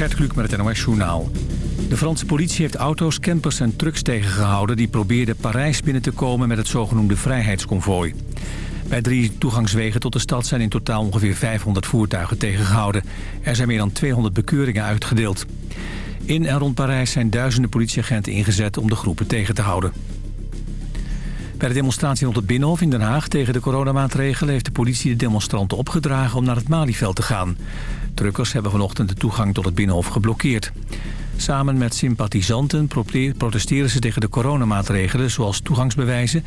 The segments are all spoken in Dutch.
Gert Kluk met het NOS Journaal. De Franse politie heeft auto's, campers en trucks tegengehouden... die probeerden Parijs binnen te komen met het zogenoemde vrijheidsconvooi. Bij drie toegangswegen tot de stad zijn in totaal ongeveer 500 voertuigen tegengehouden. Er zijn meer dan 200 bekeuringen uitgedeeld. In en rond Parijs zijn duizenden politieagenten ingezet om de groepen tegen te houden. Bij de demonstratie rond het Binnenhof in Den Haag tegen de coronamaatregelen... heeft de politie de demonstranten opgedragen om naar het Malieveld te gaan. Truckers hebben vanochtend de toegang tot het Binnenhof geblokkeerd. Samen met sympathisanten protesteren ze tegen de coronamaatregelen... zoals toegangsbewijzen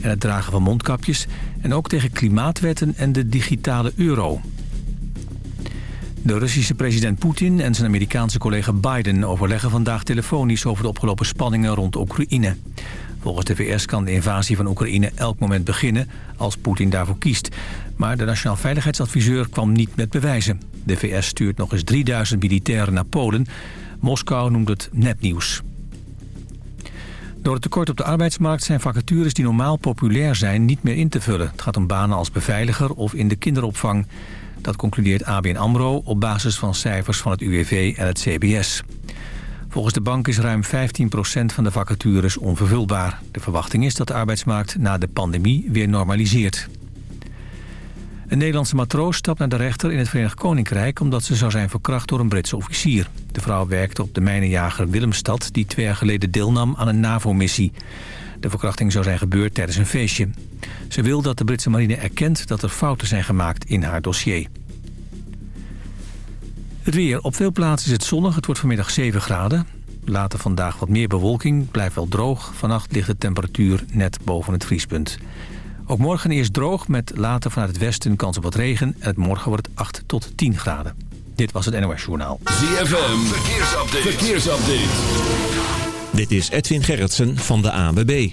en het dragen van mondkapjes... en ook tegen klimaatwetten en de digitale euro. De Russische president Poetin en zijn Amerikaanse collega Biden... overleggen vandaag telefonisch over de opgelopen spanningen rond Oekraïne. Volgens de VS kan de invasie van Oekraïne elk moment beginnen... als Poetin daarvoor kiest. Maar de Nationaal Veiligheidsadviseur kwam niet met bewijzen. De VS stuurt nog eens 3000 militairen naar Polen. Moskou noemt het nepnieuws. Door het tekort op de arbeidsmarkt zijn vacatures die normaal populair zijn niet meer in te vullen. Het gaat om banen als beveiliger of in de kinderopvang. Dat concludeert ABN AMRO op basis van cijfers van het UWV en het CBS. Volgens de bank is ruim 15% van de vacatures onvervulbaar. De verwachting is dat de arbeidsmarkt na de pandemie weer normaliseert. Een Nederlandse matroos stapt naar de rechter in het Verenigd Koninkrijk... omdat ze zou zijn verkracht door een Britse officier. De vrouw werkte op de mijnenjager Willemstad... die twee jaar geleden deelnam aan een NAVO-missie. De verkrachting zou zijn gebeurd tijdens een feestje. Ze wil dat de Britse marine erkent dat er fouten zijn gemaakt in haar dossier. Het weer. Op veel plaatsen is het zonnig. Het wordt vanmiddag 7 graden. Later vandaag wat meer bewolking. Blijft wel droog. Vannacht ligt de temperatuur net boven het vriespunt. Ook morgen eerst droog met later vanuit het westen kans op wat regen. En het morgen wordt het 8 tot 10 graden. Dit was het NOS Journaal. ZFM. Verkeersupdate. Verkeersupdate. Dit is Edwin Gerritsen van de ANWB.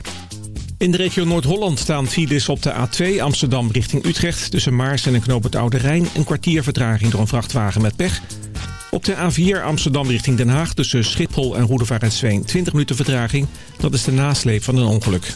In de regio Noord-Holland staan files op de A2 Amsterdam richting Utrecht... tussen Maars en Knoop het Oude Rijn. Een kwartier vertraging door een vrachtwagen met pech. Op de A4 Amsterdam richting Den Haag tussen Schiphol en Roedevaart 20 minuten vertraging. Dat is de nasleep van een ongeluk.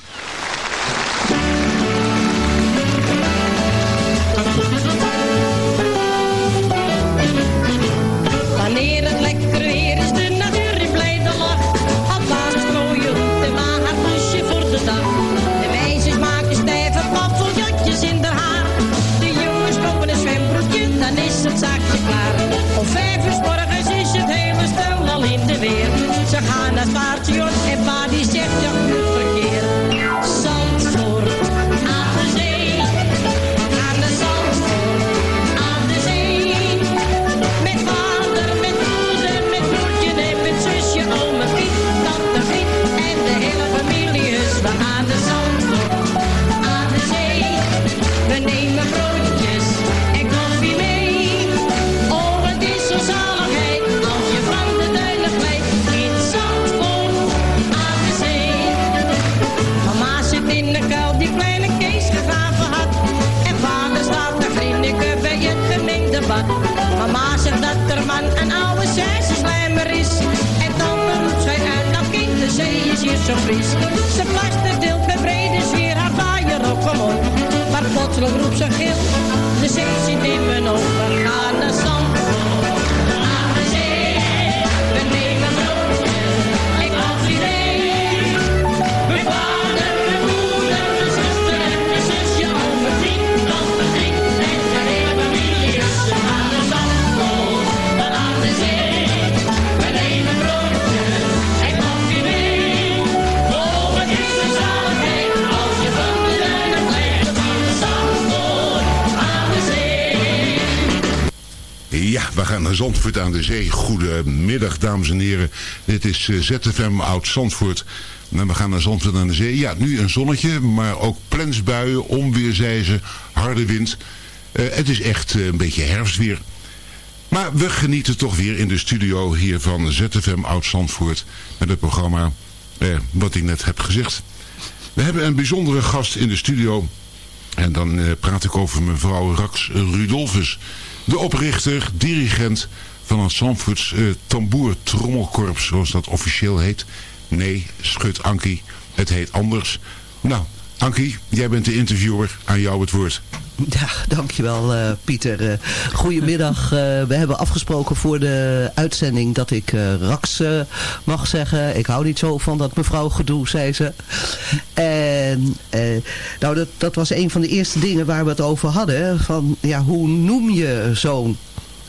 Plotseling roept ze gil, de zit in mijn Zandvoort aan de Zee. Goedemiddag, dames en heren. Dit is eh, ZFM Oud Zandvoort. En we gaan naar Zandvoort aan de Zee. Ja, nu een zonnetje, maar ook plensbuien, onweerzijzen, harde wind. Uh, het is echt een beetje herfstweer. Maar we genieten toch weer in de studio hier van ZFM Oud Zandvoort. Met het programma eh, wat ik net heb gezegd. We hebben een bijzondere gast in de studio. En dan eh, praat ik over mevrouw Rax Rudolfus. De oprichter, dirigent van het Zandvoorts uh, Tamboer Trommelkorps, zoals dat officieel heet. Nee, schut Ankie, het heet anders. Nou, Ankie, jij bent de interviewer, aan jou het woord. Ja, dankjewel uh, Pieter. Uh, goedemiddag. We hebben afgesproken voor de uitzending dat ik Rax mag zeggen. Ik hou niet zo van dat mevrouw gedoe, zei ze. En nou, dat, dat was een van de eerste dingen waar we het over hadden. Van, ja, hoe noem je zo'n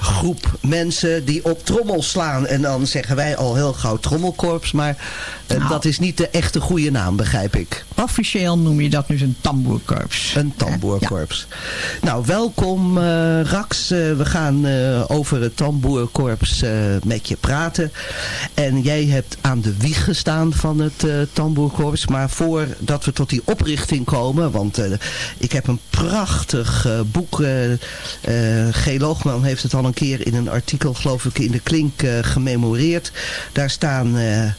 groep mensen die op trommel slaan. En dan zeggen wij al heel gauw trommelkorps. Maar uh, nou. dat is niet de echte goede naam, begrijp ik. Officieel noem je dat nu een tamboerkorps. Een tamboerkorps. Ja. Nou, welkom uh, Rax. Uh, we gaan over het tamboerkorps met je praten. En jij hebt aan de wieg gestaan van het tamboerkorps. Maar voordat we tot die oprichting komen. Want ik heb een prachtig boek. G. Loogman heeft het al een een keer in een artikel, geloof ik, in de Klink uh, gememoreerd. Daar staan uh,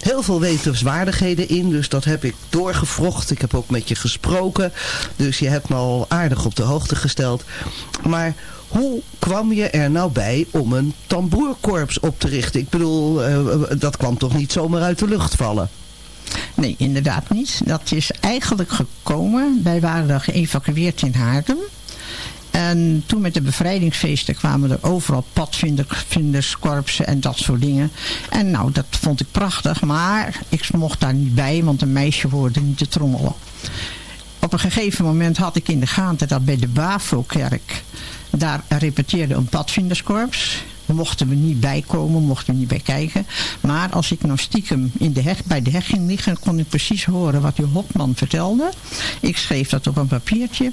heel veel wetenswaardigheden in. Dus dat heb ik doorgevrocht. Ik heb ook met je gesproken. Dus je hebt me al aardig op de hoogte gesteld. Maar hoe kwam je er nou bij om een tamboerkorps op te richten? Ik bedoel, uh, dat kwam toch niet zomaar uit de lucht vallen? Nee, inderdaad niet. Dat is eigenlijk gekomen. Wij waren geëvacueerd in Haarlem. En toen met de bevrijdingsfeesten kwamen er overal padvinderskorpsen en dat soort dingen. En nou, dat vond ik prachtig. Maar ik mocht daar niet bij, want een meisje hoorde niet te trommelen. Op een gegeven moment had ik in de gaten dat bij de Bavo-kerk... daar repeteerde een padvinderskorps mochten we niet bijkomen, mochten we niet bij kijken. Maar als ik nou stiekem in de heg, bij de heg ging liggen, kon ik precies horen wat die Hopman vertelde. Ik schreef dat op een papiertje.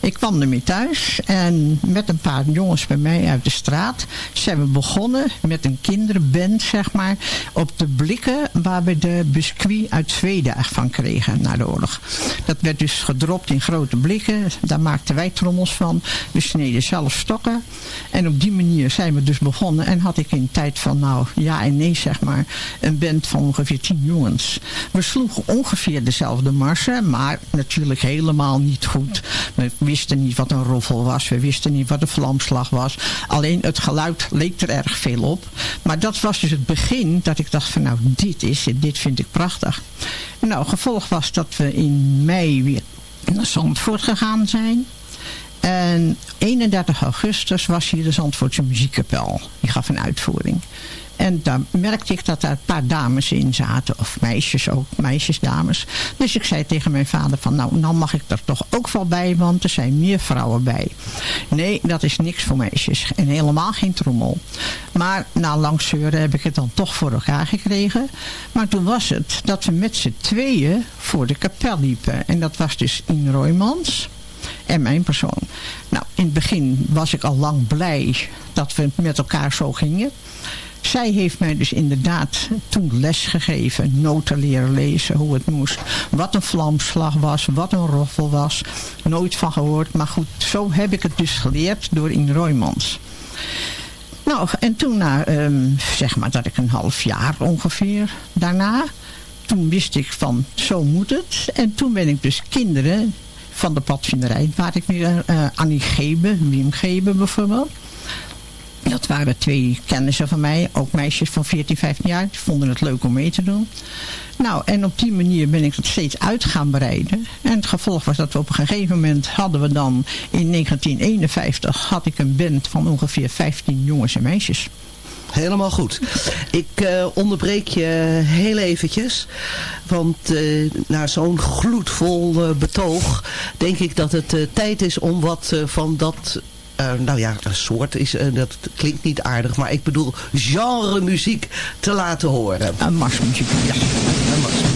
Ik kwam ermee thuis en met een paar jongens bij mij uit de straat zijn we begonnen met een kinderband, zeg maar, op de blikken waar we de biscuit uit Zweden van kregen na de oorlog. Dat werd dus gedropt in grote blikken. Daar maakten wij trommels van. We sneden zelf stokken. En op die manier zijn we dus begonnen. En had ik in tijd van, nou ja en nee zeg maar, een band van ongeveer tien jongens. We sloegen ongeveer dezelfde marsen, maar natuurlijk helemaal niet goed. We wisten niet wat een roffel was. We wisten niet wat een vlamslag was. Alleen het geluid leek er erg veel op. Maar dat was dus het begin dat ik dacht van nou dit is het. Dit vind ik prachtig. Nou gevolg was dat we in mei weer naar Zandvoort gegaan zijn. En 31 augustus was hier de Zandvoortse muziekkapel. Die gaf een uitvoering. En daar merkte ik dat daar een paar dames in zaten. Of meisjes ook, meisjes, dames. Dus ik zei tegen mijn vader van nou, nou mag ik er toch ook wel bij. Want er zijn meer vrouwen bij. Nee, dat is niks voor meisjes. En helemaal geen trommel. Maar na lang zeuren heb ik het dan toch voor elkaar gekregen. Maar toen was het dat we met z'n tweeën voor de kapel liepen. En dat was dus in Roymans en mijn persoon. Nou, in het begin was ik al lang blij dat we met elkaar zo gingen. Zij heeft mij dus inderdaad toen les gegeven. Noten leren lezen, hoe het moest. Wat een vlamslag was, wat een roffel was. Nooit van gehoord. Maar goed, zo heb ik het dus geleerd door In Roymans. Nou, en toen na, um, zeg maar dat ik een half jaar ongeveer daarna... Toen wist ik van, zo moet het. En toen ben ik dus kinderen van de padvinderij. Waar ik nu uh, Annie Gebe, Wim Gebe bijvoorbeeld. Dat waren twee kennissen van mij, ook meisjes van 14, 15 jaar. Die vonden het leuk om mee te doen. Nou, en op die manier ben ik het steeds uit gaan breiden. En het gevolg was dat we op een gegeven moment hadden we dan... in 1951 had ik een band van ongeveer 15 jongens en meisjes. Helemaal goed. Ik uh, onderbreek je heel eventjes. Want uh, na zo'n gloedvol uh, betoog... denk ik dat het tijd is om wat van dat nou ja, een soort is, dat klinkt niet aardig, maar ik bedoel genre muziek te laten horen. Een marsmuziek, ja. Een marsmuziek.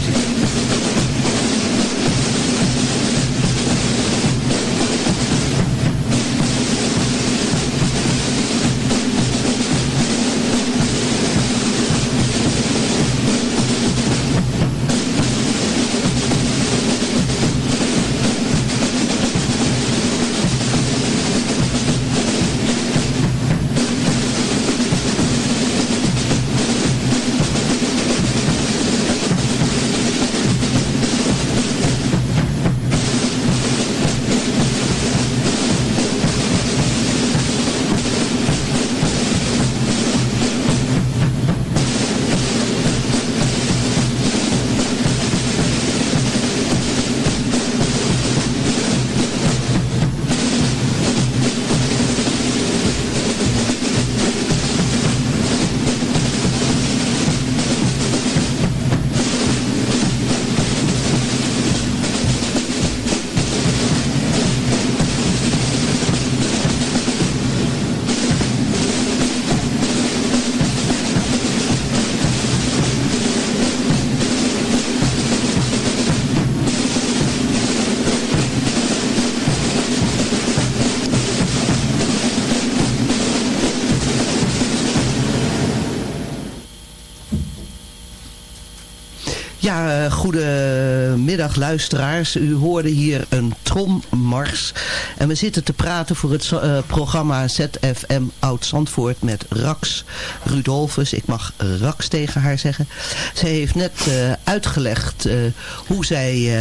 Goedemiddag luisteraars. U hoorde hier een trommars. En we zitten te praten voor het uh, programma ZFM Oud-Zandvoort met Rax Rudolfus. Ik mag Rax tegen haar zeggen. Zij heeft net uh, uitgelegd hoe zij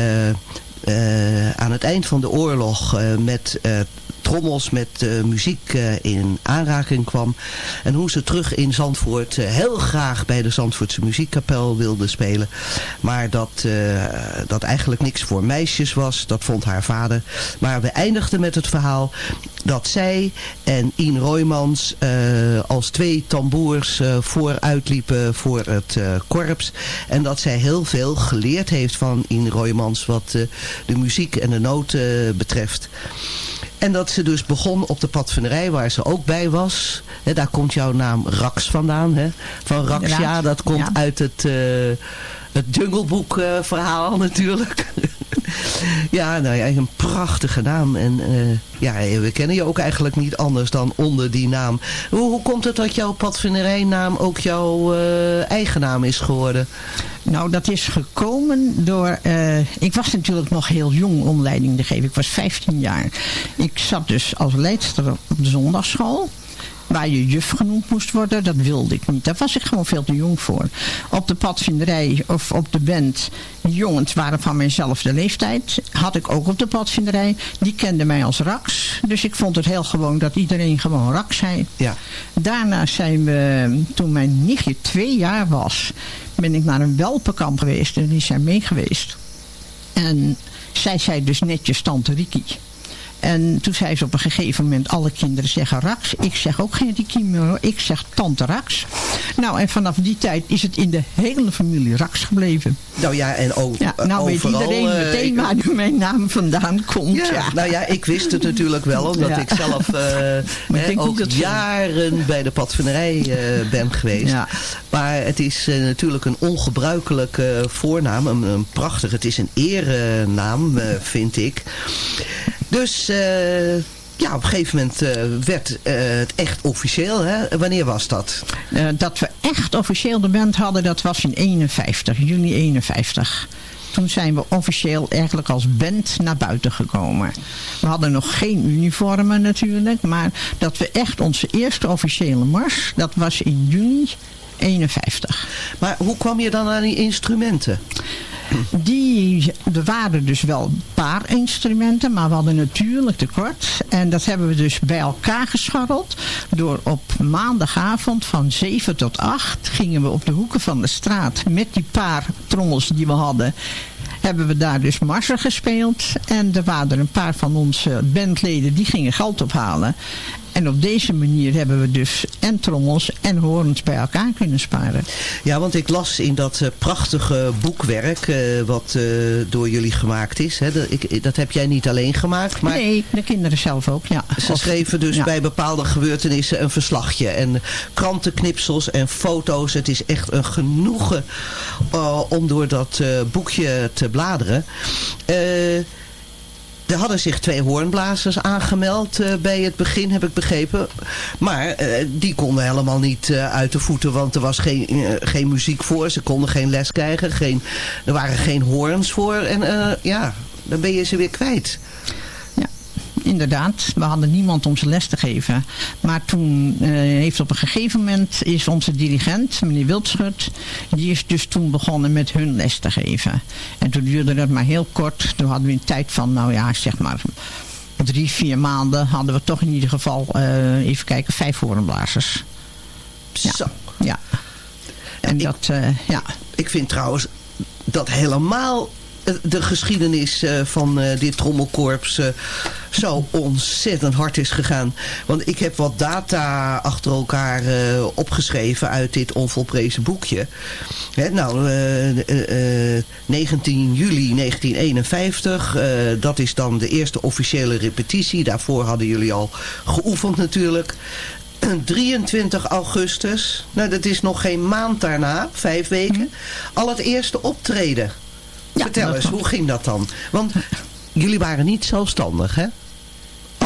aan het eind van de oorlog met trommels met uh, muziek uh, in aanraking kwam. En hoe ze terug in Zandvoort uh, heel graag bij de Zandvoortse muziekkapel wilde spelen. Maar dat, dat eigenlijk niks voor meisjes was. Dat vond haar vader. Maar we eindigden met het verhaal dat zij en Ian Roymans als twee tamboers vooruitliepen voor het korps. En dat zij heel veel geleerd heeft van Ian Roymans wat de muziek en de noten betreft. En dat ze dus begon op de padvinderij waar ze ook bij was. He, daar komt jouw naam Rax vandaan. Van Raxia, dat komt ja. uit het, uh, het Jungleboek uh, verhaal natuurlijk. ja, nou ja, een prachtige naam. En uh, ja, we kennen je ook eigenlijk niet anders dan onder die naam. Hoe, komt het dat jouw padvinderijnaam ook jouw eigen naam is geworden? Nou, dat is gekomen door... Ik was natuurlijk nog heel jong om leiding te geven. Ik was 15 jaar. Ik zat dus als leidster op de zondagschool waar je juf genoemd moest worden. Dat wilde ik niet. Daar was ik gewoon veel te jong voor. Op de padvinderij of op de band, jongens waren van mijnzelfde leeftijd. Had ik ook op de padvinderij. Die kenden mij als Rax. Dus ik vond het heel gewoon dat iedereen gewoon Rax zei. Ja. Daarna zijn we, toen mijn nichtje twee jaar was, ben ik naar een welpenkamp geweest. En die zijn mee geweest. En zij zei dus netjes tante Riki. En toen zei ze op een gegeven moment, alle kinderen zeggen Rax. Ik zeg ook geen meer, ik zeg tante Rax. Nou, en vanaf die tijd is het in de hele familie Rax gebleven. Nou ja, en ook ja, Nou overal, weet iedereen uh, meteen waar nu mijn naam vandaan komt. Ja, Ja, Nou ja, ik wist het natuurlijk wel, omdat Ja. ik zelf uh, ik ook jaren bij de padvinderij uh, ben geweest. Maar het is natuurlijk een ongebruikelijke voornaam, een, een prachtig, het is een erenaam, vind ik. Dus... eh, ja, op een gegeven moment eh, werd eh, het echt officieel. Hè? Wanneer was dat? Dat we echt officieel de band hadden, dat was in 51, juni 51. Toen zijn we officieel eigenlijk als band naar buiten gekomen. We hadden nog geen uniformen natuurlijk, maar dat we echt onze eerste officiële mars, dat was in juni 51. Maar hoe kwam je dan aan die instrumenten? Die, er waren dus wel een paar instrumenten, maar we hadden natuurlijk tekort. En dat hebben we dus bij elkaar gescharreld. Door op maandagavond van 7 tot 8 gingen we op de hoeken van de straat met die paar trommels die we hadden hebben we daar dus marsen gespeeld. En er waren er een paar van onze bandleden die gingen geld ophalen. En op deze manier hebben we dus en trommels en horens bij elkaar kunnen sparen. Ja, want ik las in dat eh, prachtige boekwerk eh, wat eh, door jullie gemaakt is. Hè, dat, ik, dat heb jij niet alleen gemaakt, maar Nee, de kinderen zelf ook, ja. ze Of- schreven dus ja. bij bepaalde gebeurtenissen een verslagje. En krantenknipsels en foto's. Het is echt een genoegen om door dat boekje te bladeren. Eh, er hadden zich twee hoornblazers aangemeld eh, bij het begin, heb ik begrepen. Maar eh, die konden helemaal niet eh, uit de voeten, want er was geen, geen muziek voor. Ze konden geen les krijgen, geen, er waren geen hoorns voor. En ja, dan ben je ze weer kwijt. Inderdaad. We hadden niemand om ze les te geven. Maar toen eh, heeft op een gegeven moment is onze dirigent, meneer Wildschut, die is dus toen begonnen met hun les te geven. En toen duurde dat maar heel kort. Toen hadden we een tijd van, nou ja, zeg maar drie, vier maanden hadden we toch in ieder geval, eh, even kijken, vijf hoornblazers. Ja. Zo. Ja. En ik- dat, eh, ja. Ik vind trouwens dat helemaal de geschiedenis eh, van eh, dit trommelkorps eh, zo ontzettend hard is gegaan. Want ik heb wat data achter elkaar eh, opgeschreven uit dit onvolprezen boekje. Hè, nou, eh, eh, eh, 19 juli 1951, eh, dat is dan de eerste officiële repetitie. Daarvoor hadden jullie al geoefend natuurlijk. 23 augustus, nou dat is nog geen maand daarna, vijf weken, al het eerste optreden. Ja, Vertel eens, hoe ging dat dan? Want jullie waren niet zelfstandig, hè?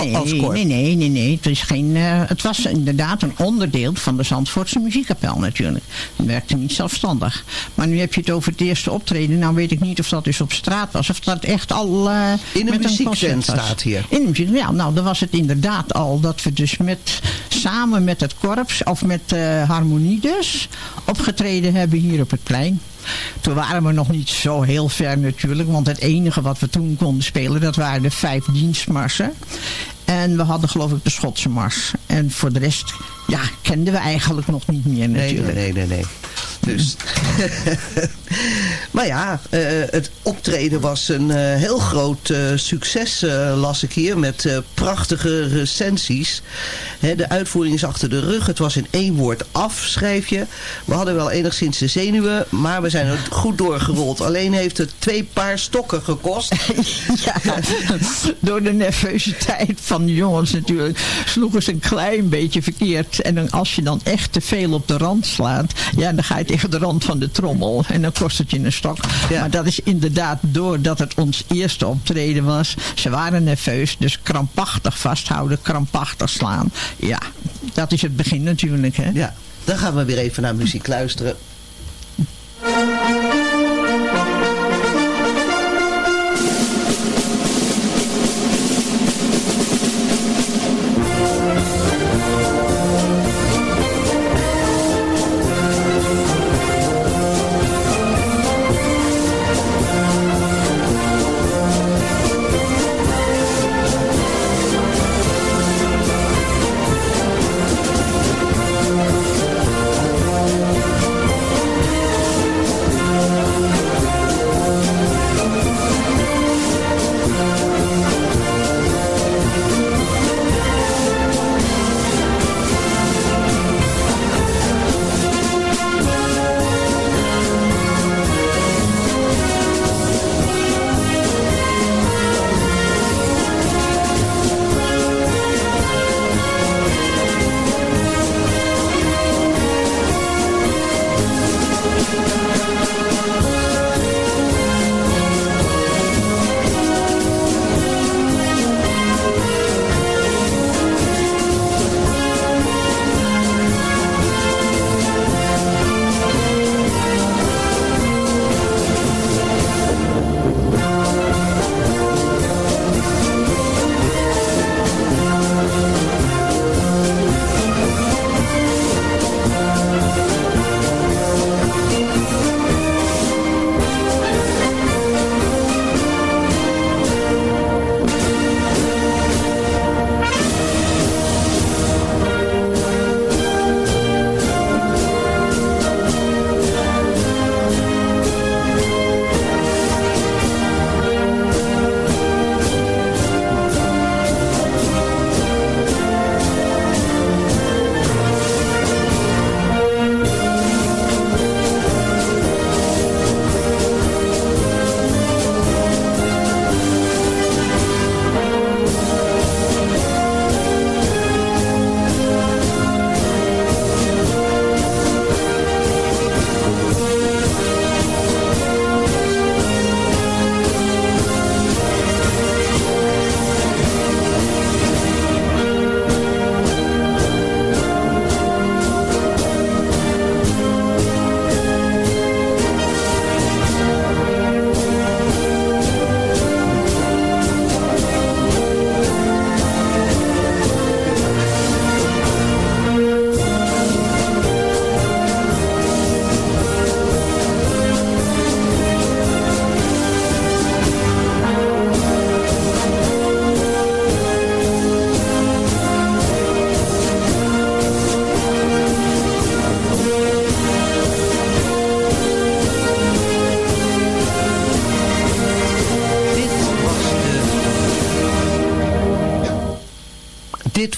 Nee, als korps? nee, nee, nee, nee. Het, is geen, eh, het was inderdaad een onderdeel van de Zandvoortse muziekkapel natuurlijk. Het werkte niet zelfstandig. Maar nu heb je het over het eerste optreden. Nou weet ik niet of dat dus op straat was. Of dat echt al eh, In een muziektent was. staat hier. In muziek, ja. Nou, dan was het inderdaad al dat we dus met, samen met het korps, of met eh, Harmonie dus, opgetreden hebben hier op het plein. Toen waren we nog niet zo heel ver natuurlijk. Want het enige wat we toen konden spelen, dat waren de vijf dienstmarsen. En we hadden geloof ik de Schotse mars. En voor de rest, ja, kenden we eigenlijk nog niet meer natuurlijk. nee, nee, nee. nee. Dus. maar ja, eh, het optreden was een eh, heel groot eh, succes, las ik hier. Met prachtige recensies. Hè, de uitvoering is achter de rug. Het was in één woord af, schrijf je. We hadden wel enigszins de zenuwen, maar we zijn er goed doorgerold. Alleen heeft het twee paar stokken gekost. Ja, door de nervositeit van de jongens natuurlijk sloegen ze een klein beetje verkeerd. En dan, als je dan echt te veel op de rand slaat, ja, dan ga je tegen de rand van de trommel. En dan kost het je een stok. Ja. Maar dat is inderdaad doordat het ons eerste optreden was. Ze waren nerveus, dus krampachtig vasthouden, krampachtig slaan. Ja, dat is het begin natuurlijk. Hè? Ja, dan gaan we weer even naar muziek luisteren.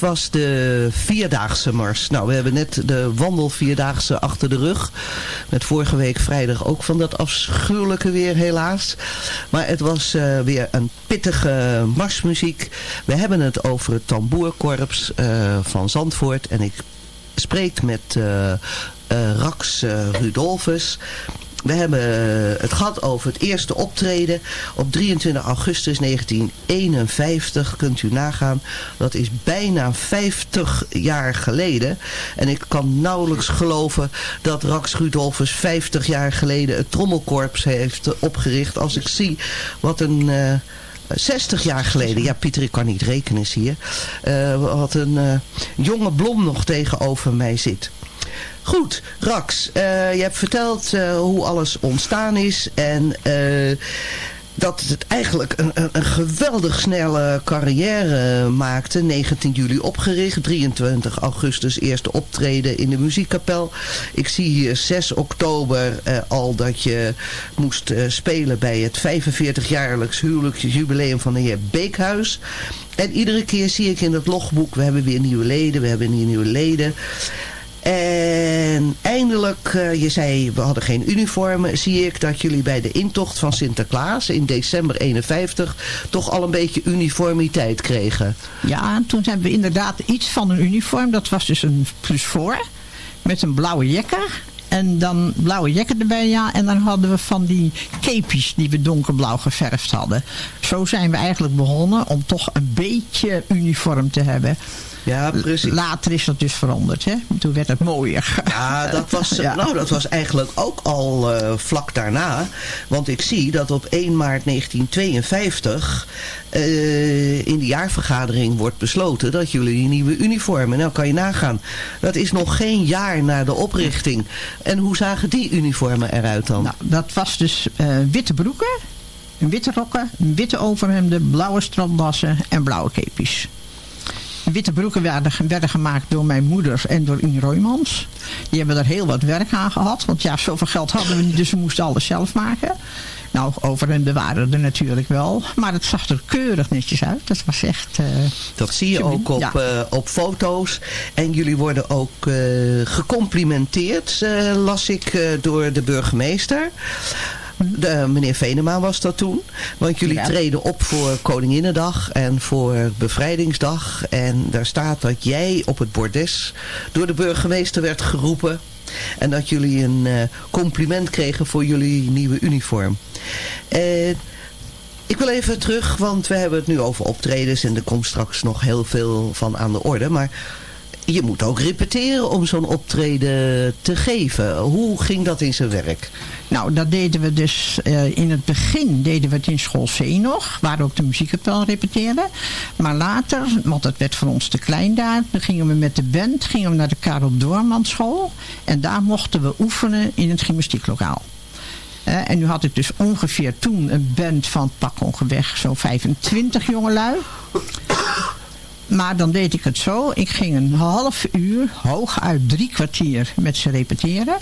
Was de Vierdaagse Mars. Nou, we hebben net de wandelvierdaagse achter de rug. Met vorige week vrijdag ook van dat afschuwelijke weer helaas. Maar het was eh, weer een pittige marsmuziek. We hebben het over het tamboerkorps eh, van Zandvoort. En ik spreek met eh, Rax Rudolfus. We hebben eh, het gehad over het eerste optreden op 23 augustus 1951. Kunt u nagaan. Dat is bijna 50 jaar geleden. En ik kan nauwelijks geloven dat Rax Rudolphus 50 jaar geleden het trommelkorps heeft opgericht. Als ik zie wat een... Uh, 60 jaar geleden, ja Pieter ik kan niet rekenen zie je, uh, wat een jonge blom nog tegenover mij zit. Goed, Rax, uh, je hebt verteld uh, hoe alles ontstaan is en uh, dat het eigenlijk een, een, een, geweldig snelle carrière maakte. 19 juli opgericht, 23 augustus eerste optreden in de muziekkapel. Ik zie hier 6 oktober al dat je moest spelen bij het 45-jaarlijks huwelijksjubileum van de heer Beekhuis. En iedere keer zie ik in het logboek, we hebben weer nieuwe leden, we hebben weer nieuwe leden. En eindelijk, uh, je zei we hadden geen uniformen, zie ik dat jullie bij de intocht van Sinterklaas in december 51 toch al een beetje uniformiteit kregen. Ja, toen hebben we inderdaad iets van een uniform. Dat was dus een plus voor met een blauwe jekker en dan blauwe jekken erbij, ja. En dan hadden we van die kepies die we donkerblauw geverfd hadden. Zo zijn we eigenlijk begonnen om toch een beetje uniform te hebben. Ja, precies. Later is dat dus veranderd, hè? Toen werd het mooier. Ja, dat was, ja. Nou, dat was eigenlijk ook al uh, vlak daarna. Want ik zie dat op 1 maart 1952 uh, in de jaarvergadering wordt besloten dat jullie nieuwe uniformen. Nou, kan je nagaan. Dat is nog geen jaar na de oprichting. En hoe zagen die uniformen eruit dan? Nou, dat was dus uh, witte broeken, witte rokken, witte overhemden, blauwe stranddassen en blauwe kepies witte broeken werden, werden, gemaakt door mijn moeder en door Inge Roymans. Die hebben er heel wat werk aan gehad. Want ja, zoveel geld hadden we niet, dus we moesten alles zelf maken. Nou, over hun bewaren er natuurlijk wel. Maar het zag er keurig netjes uit. Dat was echt... Uh, dat zie je ook op, ja. uh, op foto's. En jullie worden ook uh, gecomplimenteerd, las ik, door de burgemeester. De, meneer Venema was dat toen. Want jullie ja. treden op voor Koninginnedag en voor Bevrijdingsdag. En daar staat dat jij op het bordes door de burgemeester werd geroepen. En dat jullie een uh, compliment kregen voor jullie nieuwe uniform. Uh, ik wil even terug, want we hebben het nu over optredens en er komt straks nog heel veel van aan de orde. Maar je moet ook repeteren om zo'n optreden te geven. Hoe ging dat in zijn werk? Nou, dat deden we dus uh, in het begin deden we het in school C nog, waar ook de muziekkapel repeteerde. Maar later, want het werd voor ons te klein daar, dan gingen we met de band gingen we naar de Karel Doorman school. En daar mochten we oefenen in het gymnastieklokaal. Uh, en nu had ik dus ongeveer toen een band van pak ongeveer zo'n 25 jongelui. Maar dan deed ik het zo. Ik ging een half uur, hooguit drie kwartier met ze repeteren.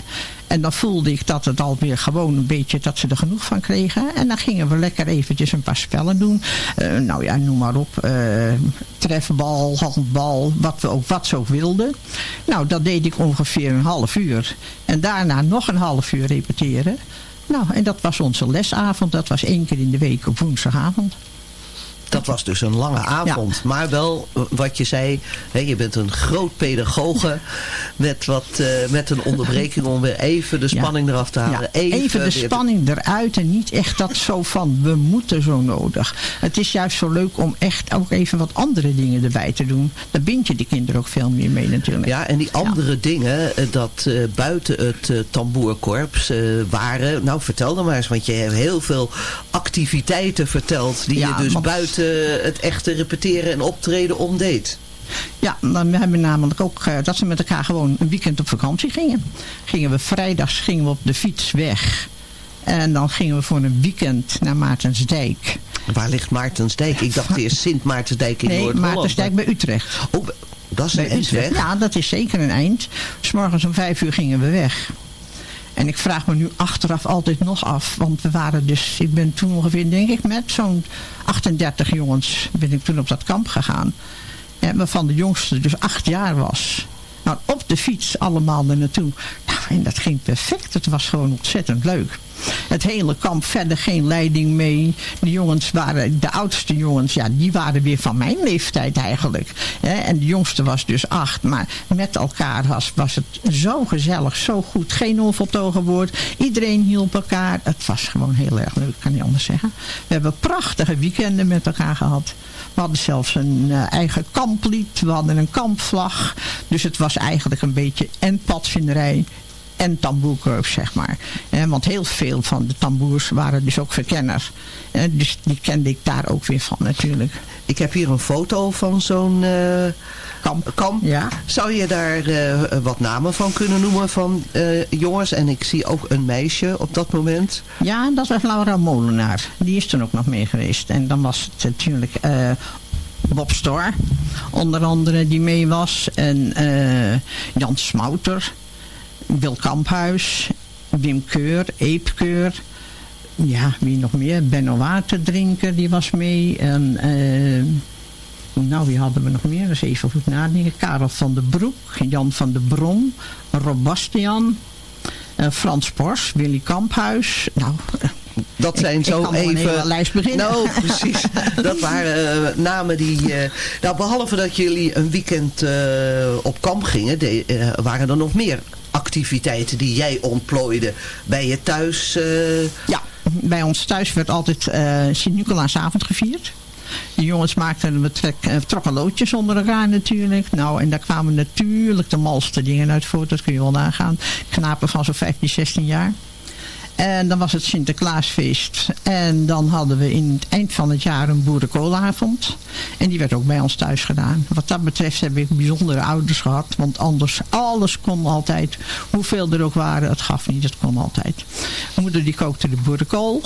En dan voelde ik dat het alweer gewoon een beetje, dat ze er genoeg van kregen. En dan gingen we lekker eventjes een paar spellen doen. Uh, nou ja, noem maar op. Uh, trefbal, handbal, wat we ook, wat ze ook wilden. Nou, dat deed ik ongeveer een half uur. En daarna nog een half uur repeteren. Nou, en dat was onze lesavond. Dat was één keer in de week op woensdagavond. Dat was dus een lange avond. Ja. Maar wel, wat je zei, hè, je bent een groot pedagoge met, wat, uh, met een onderbreking om weer even de spanning ja. eraf te halen. Ja. Even, even, de spanning eruit en niet echt dat zo van, we moeten zo nodig. Het is juist zo leuk om echt ook even wat andere dingen erbij te doen. Daar bind je de kinderen ook veel meer mee natuurlijk. Ja, en die andere dingen, dat uh, buiten het uh, tamboerkorps waren, nou vertel dan maar eens, want je hebt heel veel activiteiten verteld die je dus buiten het echte repeteren en optreden omdeed. Ja, dan hebben we namelijk ook uh, dat ze met elkaar gewoon een weekend op vakantie gingen. Gingen we vrijdags gingen we op de fiets weg. En dan gingen we voor een weekend naar Maartensdijk. Waar ligt Maartensdijk? Ik dacht eerst Sint Maartensdijk in nee, Noord-Holland. Nee, Maartensdijk bij Utrecht. Oh, dat is een Utrecht. Ja, dat is zeker een eind. S morgens om vijf uur gingen we weg. En ik vraag me nu achteraf altijd nog af. Want we waren dus, ik ben toen ongeveer denk ik met zo'n 38 jongens ben ik toen op dat kamp gegaan. Ja, waarvan de jongste dus acht jaar was. Nou, op de fiets allemaal er naartoe. Nou, en dat ging perfect. Het was gewoon ontzettend leuk. Het hele kamp verder geen leiding mee. De jongens waren, de oudste jongens, ja, die waren weer van mijn leeftijd eigenlijk. En de jongste was dus acht. Maar met elkaar was, was het zo gezellig, zo goed. Geen onvoltogen woord. Iedereen hielp elkaar. Het was gewoon heel erg leuk, kan niet anders zeggen. We hebben prachtige weekenden met elkaar gehad. We hadden zelfs een uh, eigen kamplied. We hadden een kampvlag. Dus het was eigenlijk een beetje en padvinderij en tamboerkorps, zeg maar. Eh, want heel veel van de tamboers waren dus ook verkenners. Eh, dus die kende ik daar ook weer van natuurlijk. Ik heb hier een foto van zo'n uh, kamp. kamp. Ja. Zou je daar uh, wat namen van kunnen noemen van uh, jongens? En ik zie ook een meisje op dat moment. Ja, dat was Laura Molenaar. Die is toen ook nog mee geweest. En dan was het natuurlijk Bob Stor, onder andere, die mee was. En Jan Smouter. Wil Kamphuis, Wim Keur, Eep Keur. Ja, wie nog meer? Benno Waterdrinker, die was mee. En, uh, nou, wie hadden we nog meer? Dus even goed nadenken. Karel van den Broek, Jan van der Brom, Rob Bastian, uh, Frans Pors, Willy Kamphuis. Nou, dat zijn zo ik even... Een lijst beginnen. Nou, precies. Dat waren uh, namen die... Uh, nou, behalve dat jullie een weekend uh, op kamp gingen, de, waren er nog meer activiteiten die jij ontplooide bij je thuis? Ja, bij ons thuis werd altijd Sint-Nicolaasavond gevierd. De jongens maakten betrek, uh, trokken loodjes onder elkaar natuurlijk. Nou, en daar kwamen natuurlijk de malste dingen uit voort. Dat kun je wel nagaan. Knapen van zo'n 15, 16 jaar. En dan was het Sinterklaasfeest. En dan hadden we in het eind van het jaar een boerenkoolavond. En die werd ook bij ons thuis gedaan. Wat dat betreft heb ik bijzondere ouders gehad. Want anders, alles kon altijd. Hoeveel er ook waren, het gaf niet. Het kon altijd. Mijn moeder die kookte de boerenkool.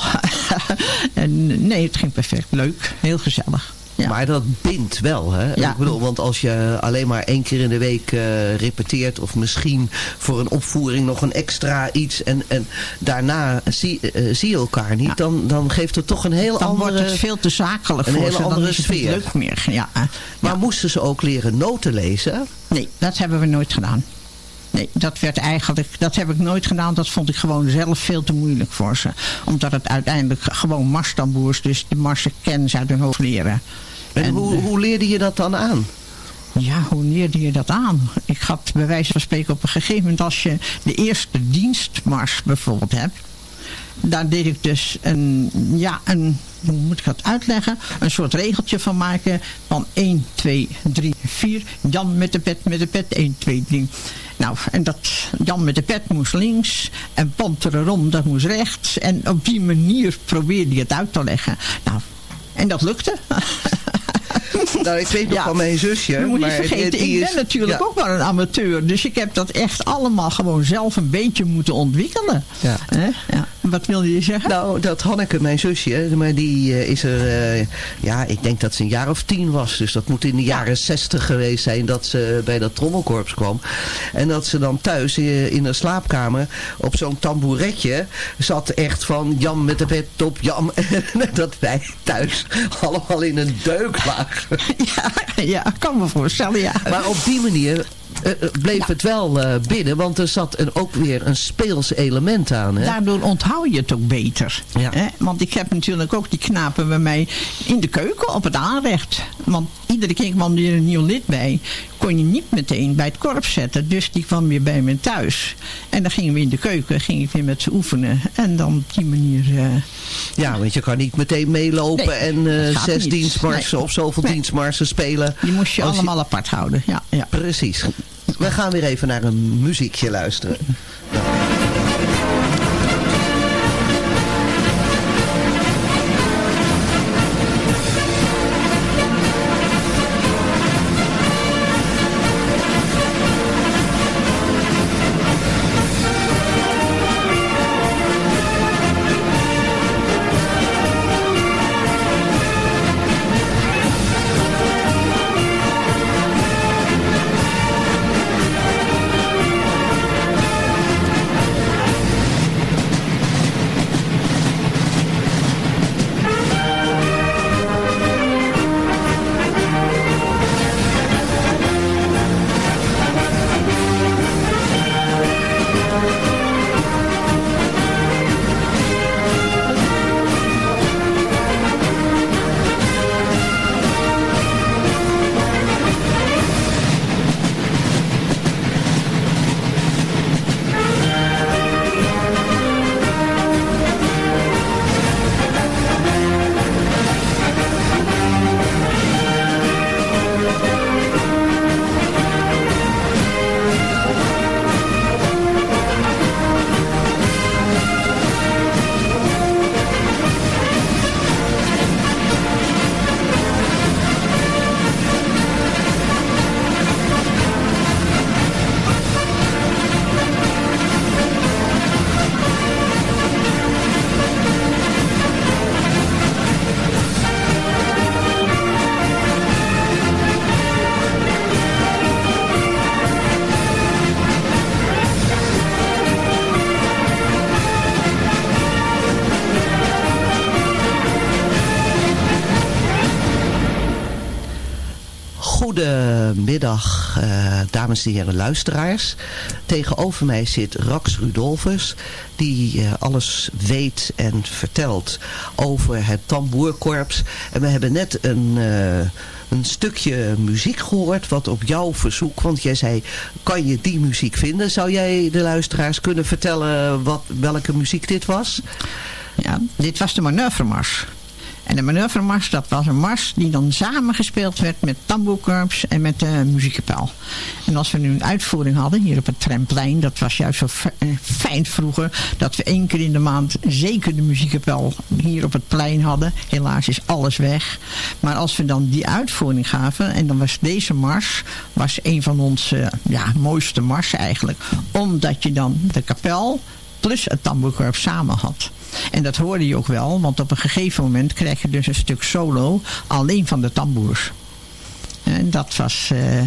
en nee, het ging perfect. Leuk. Heel gezellig. Ja. Maar dat bindt wel, hè? Ja. Ik bedoel, want als je alleen maar één keer in de week uh, repeteert... of misschien voor een opvoering nog een extra iets... en, en daarna zie, uh, zie je elkaar niet... Ja. Dan, dan geeft het toch een heel dan andere... Dan wordt het veel te zakelijk een voor hele ze. andere dan is sfeer. niet leuk meer. Ja. Maar moesten ze ook leren noten lezen? Nee, dat hebben we nooit gedaan. Nee, dat werd eigenlijk, dat heb ik nooit gedaan. Dat vond ik gewoon zelf veel te moeilijk voor ze. Omdat het uiteindelijk gewoon marstamboers, dus de marsen kennen ze uit hun hoofd leren. En, en hoe, hoe leerde je dat dan aan? Ja, hoe leerde je dat aan? Ik had bij wijze van spreken op een gegeven moment... als je de eerste dienstmars bijvoorbeeld hebt... daar deed ik dus een, ja, een, hoe moet ik dat uitleggen? Een soort regeltje van maken van 1, 2, 3, 4. Jan met de pet, met de pet, 1, 2, 3. Nou, en dat Jan met de pet moest links en Pantererom dat moest rechts. En op die manier probeerde je het uit te leggen. Nou, en dat lukte. Nou, ik weet nog Ja. van mijn zusje. Je moet niet maar vergeten, die- die ik is- ben natuurlijk ja. ook maar een amateur. Dus ik heb dat echt allemaal gewoon zelf een beetje moeten ontwikkelen. Ja. Hè? Ja. Wat wilde je zeggen? Nou, dat Hanneke, mijn zusje, maar die eh, is er, eh, ja, ik denk dat ze een jaar of tien was. Dus dat moet in de jaren zestig geweest zijn dat ze bij dat trommelkorps kwam. En dat ze dan thuis eh, in haar slaapkamer op zo'n tamboeretje zat echt van Jan met de pet op Jan. dat wij thuis allemaal in een deuk ja, ja, ik kan me voorstellen, ja. Maar op die manier eh, eh, bleef Ja. het wel eh, binnen, want er zat een, ook weer een speels element aan. Hè? Daardoor onthoud je het ook beter. Ja. Hè? Want ik heb natuurlijk ook die knapen bij mij in de keuken op het aanrecht. Want iedere keer kwam er een nieuw lid bij. Kon je niet meteen bij het korps zetten. Dus die kwam weer bij me thuis. En dan gingen we in de keuken, ging ik weer met ze oefenen. En dan op die manier... eh, Ja, want je kan niet meteen meelopen Nee, en eh, zes niet. dienstmarsen Nee. of zoveel Nee. dienstmarsen spelen. die moest je allemaal apart houden. Ja, ja. Precies. We gaan weer even naar een muziekje luisteren. Goedemiddag, uh, dames en heren luisteraars. Tegenover mij zit Rax Rudolfus, die uh, alles weet en vertelt over het tamboerkorps. En we hebben net een... Uh, een stukje muziek gehoord wat op jouw verzoek, want jij zei, kan je die muziek vinden? Zou jij de luisteraars kunnen vertellen wat, welke muziek dit was? Ja, dit was de manoeuvremars. En de manoeuvremars, dat was een mars die dan samengespeeld werd met tamboerkorps en met de muziekkapel. En als we nu een uitvoering hadden hier op het tramplein, dat was juist zo eh, fijn vroeger, dat we één keer in de maand zeker de muziekkapel hier op het plein hadden. Helaas is alles weg. Maar als we dan die uitvoering gaven, en dan was deze mars, was een van onze ja, mooiste marsen eigenlijk. Omdat je dan de kapel plus het tamboerkorps samen had. En dat hoorde je ook wel, want op een gegeven moment krijg je dus een stuk solo alleen van de tamboers. En dat was... Uh,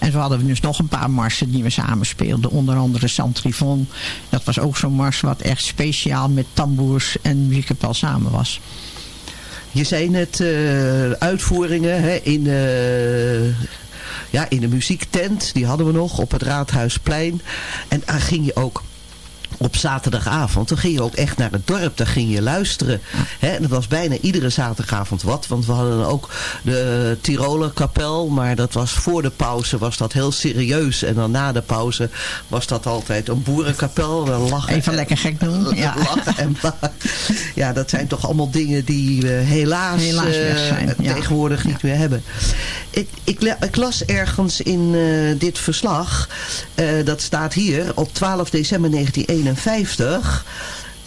en zo hadden we dus nog een paar marsen die we samen speelden. Onder andere Santrifon. Dat was ook zo'n mars wat echt speciaal met tamboers en muziekkapel samen was. Je zei net uh, uitvoeringen hè, in, uh, ja, in de muziektent. Die hadden we nog op het Raadhuisplein. En daar ging je ook op zaterdagavond, dan ging je ook echt naar het dorp, dan ging je luisteren. Hè? En dat was bijna iedere zaterdagavond wat, want we hadden ook de Tiroler kapel, maar dat was voor de pauze was dat heel serieus. En dan na de pauze was dat altijd een boerenkapel. Lachen Even lekker gek doen. Ja. Lachen en ja, dat zijn toch allemaal dingen die we helaas, helaas zijn. Uh, tegenwoordig niet meer hebben. Ik, ik, ik, las ergens in uh, dit verslag, uh, dat staat hier, op 12 december 1991 1951...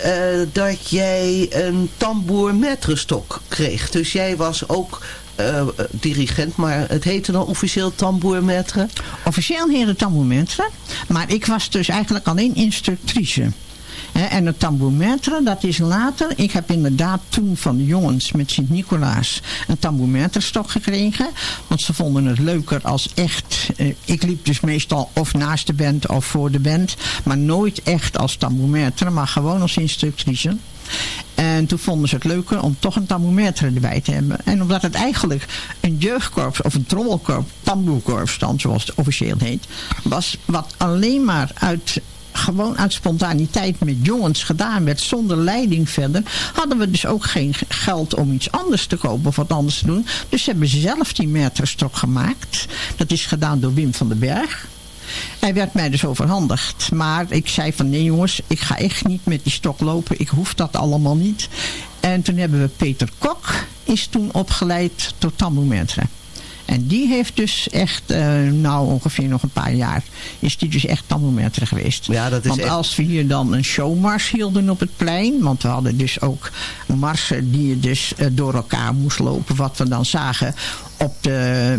Uh, dat jij een tamboer metrestok kreeg. Dus jij was ook uh, dirigent, maar het heette dan officieel tamboermetre? Officieel heette tamboermetre, maar ik was dus eigenlijk alleen instructrice en het tambourmetre, dat is later. Ik heb inderdaad toen van de jongens met Sint-Nicolaas een tambourmetrestok gekregen. Want ze vonden het leuker als echt... Eh, ik liep dus meestal of naast de band of voor de band. Maar nooit echt als tambourmetre, maar gewoon als instructrice. En toen vonden ze het leuker om toch een tambourmetre erbij te hebben. En omdat het eigenlijk een jeugdkorps of een trommelkorps, tamboerkorps dan zoals het officieel heet, was wat alleen maar uit gewoon uit spontaniteit met jongens gedaan werd, zonder leiding verder, hadden we dus ook geen geld om iets anders te kopen of wat anders te doen. Dus hebben ze zelf die meterstok gemaakt. Dat is gedaan door Wim van den Berg. Hij werd mij dus overhandigd. Maar ik zei van nee jongens, ik ga echt niet met die stok lopen. Ik hoef dat allemaal niet. En toen hebben we Peter Kok, is toen opgeleid tot tambourmetre. En die heeft dus echt, uh, nou ongeveer nog een paar jaar, is die dus echt tambourmetre geweest. Ja, dat is want als we hier dan een showmars hielden op het plein, want we hadden dus ook marsen die je dus uh, door elkaar moest lopen, wat we dan zagen op de,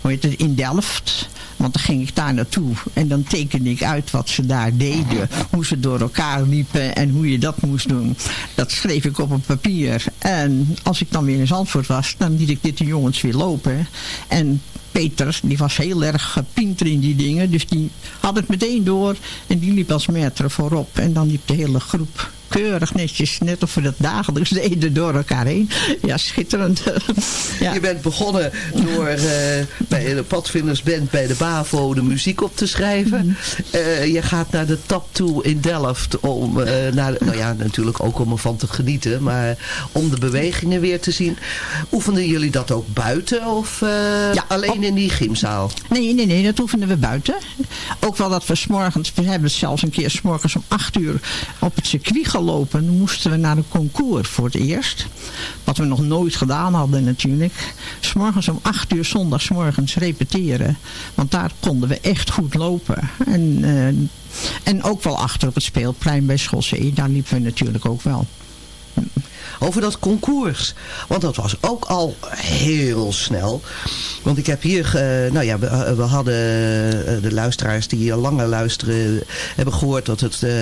hoe heet het, in Delft. Want dan ging ik daar naartoe en dan tekende ik uit wat ze daar deden. Hoe ze door elkaar liepen en hoe je dat moest doen. Dat schreef ik op een papier. En als ik dan weer in Zandvoort was, dan liet ik dit de jongens weer lopen. En Peter, die was heel erg pinter in die dingen. Dus die had het meteen door. En die liep als meter voorop. En dan liep de hele groep keurig netjes, net of we dat dagelijks deden door elkaar heen. Ja, schitterend. ja. Je bent begonnen door uh, bij de padvindersband bij de BAVO de muziek op te schrijven. Mhm. Eh, je gaat naar de Tap toe in Delft om, uh, naar, nou ja, natuurlijk ook om ervan te genieten, maar om de bewegingen weer te zien. Oefenden jullie dat ook buiten of ja, alleen in die gymzaal? Nee, nee, nee, dat oefenden we buiten. Ook wel dat we s'morgens, we hebben zelfs een keer s'morgens om acht uur op het circuit moesten we naar een concours voor het eerst. Wat we nog nooit gedaan hadden natuurlijk. S'morgens om acht uur zondagsmorgens repeteren. Want daar konden we echt goed lopen. En, uh, en ook wel achter op het speelplein bij Schossee. Daar liepen we natuurlijk ook wel over dat concours. Want dat was ook al heel snel. Want ik heb hier, uh, nou ja, we, eh, we hadden uh, de luisteraars die al langer luisteren, hebben gehoord dat het uh,